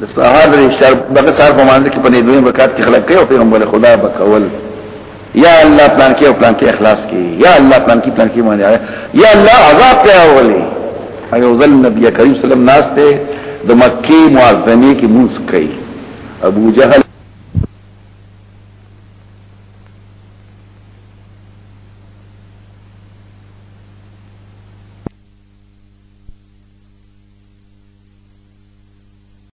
د سهار د اشتار دغه سهار په مانځ کې په دې دویم رکعت کې خلک کوي پیغمبر خدا بکول یا الله پلان کې او پلان کې اخلاص کې یا الله پلان کې پلان کې باندې یا الله عذاب ته اولي ایو ذل نبی کریم صلی الله علیه وسلم ناس ته د مکی معظمه کې مونږ کوي ابو جهل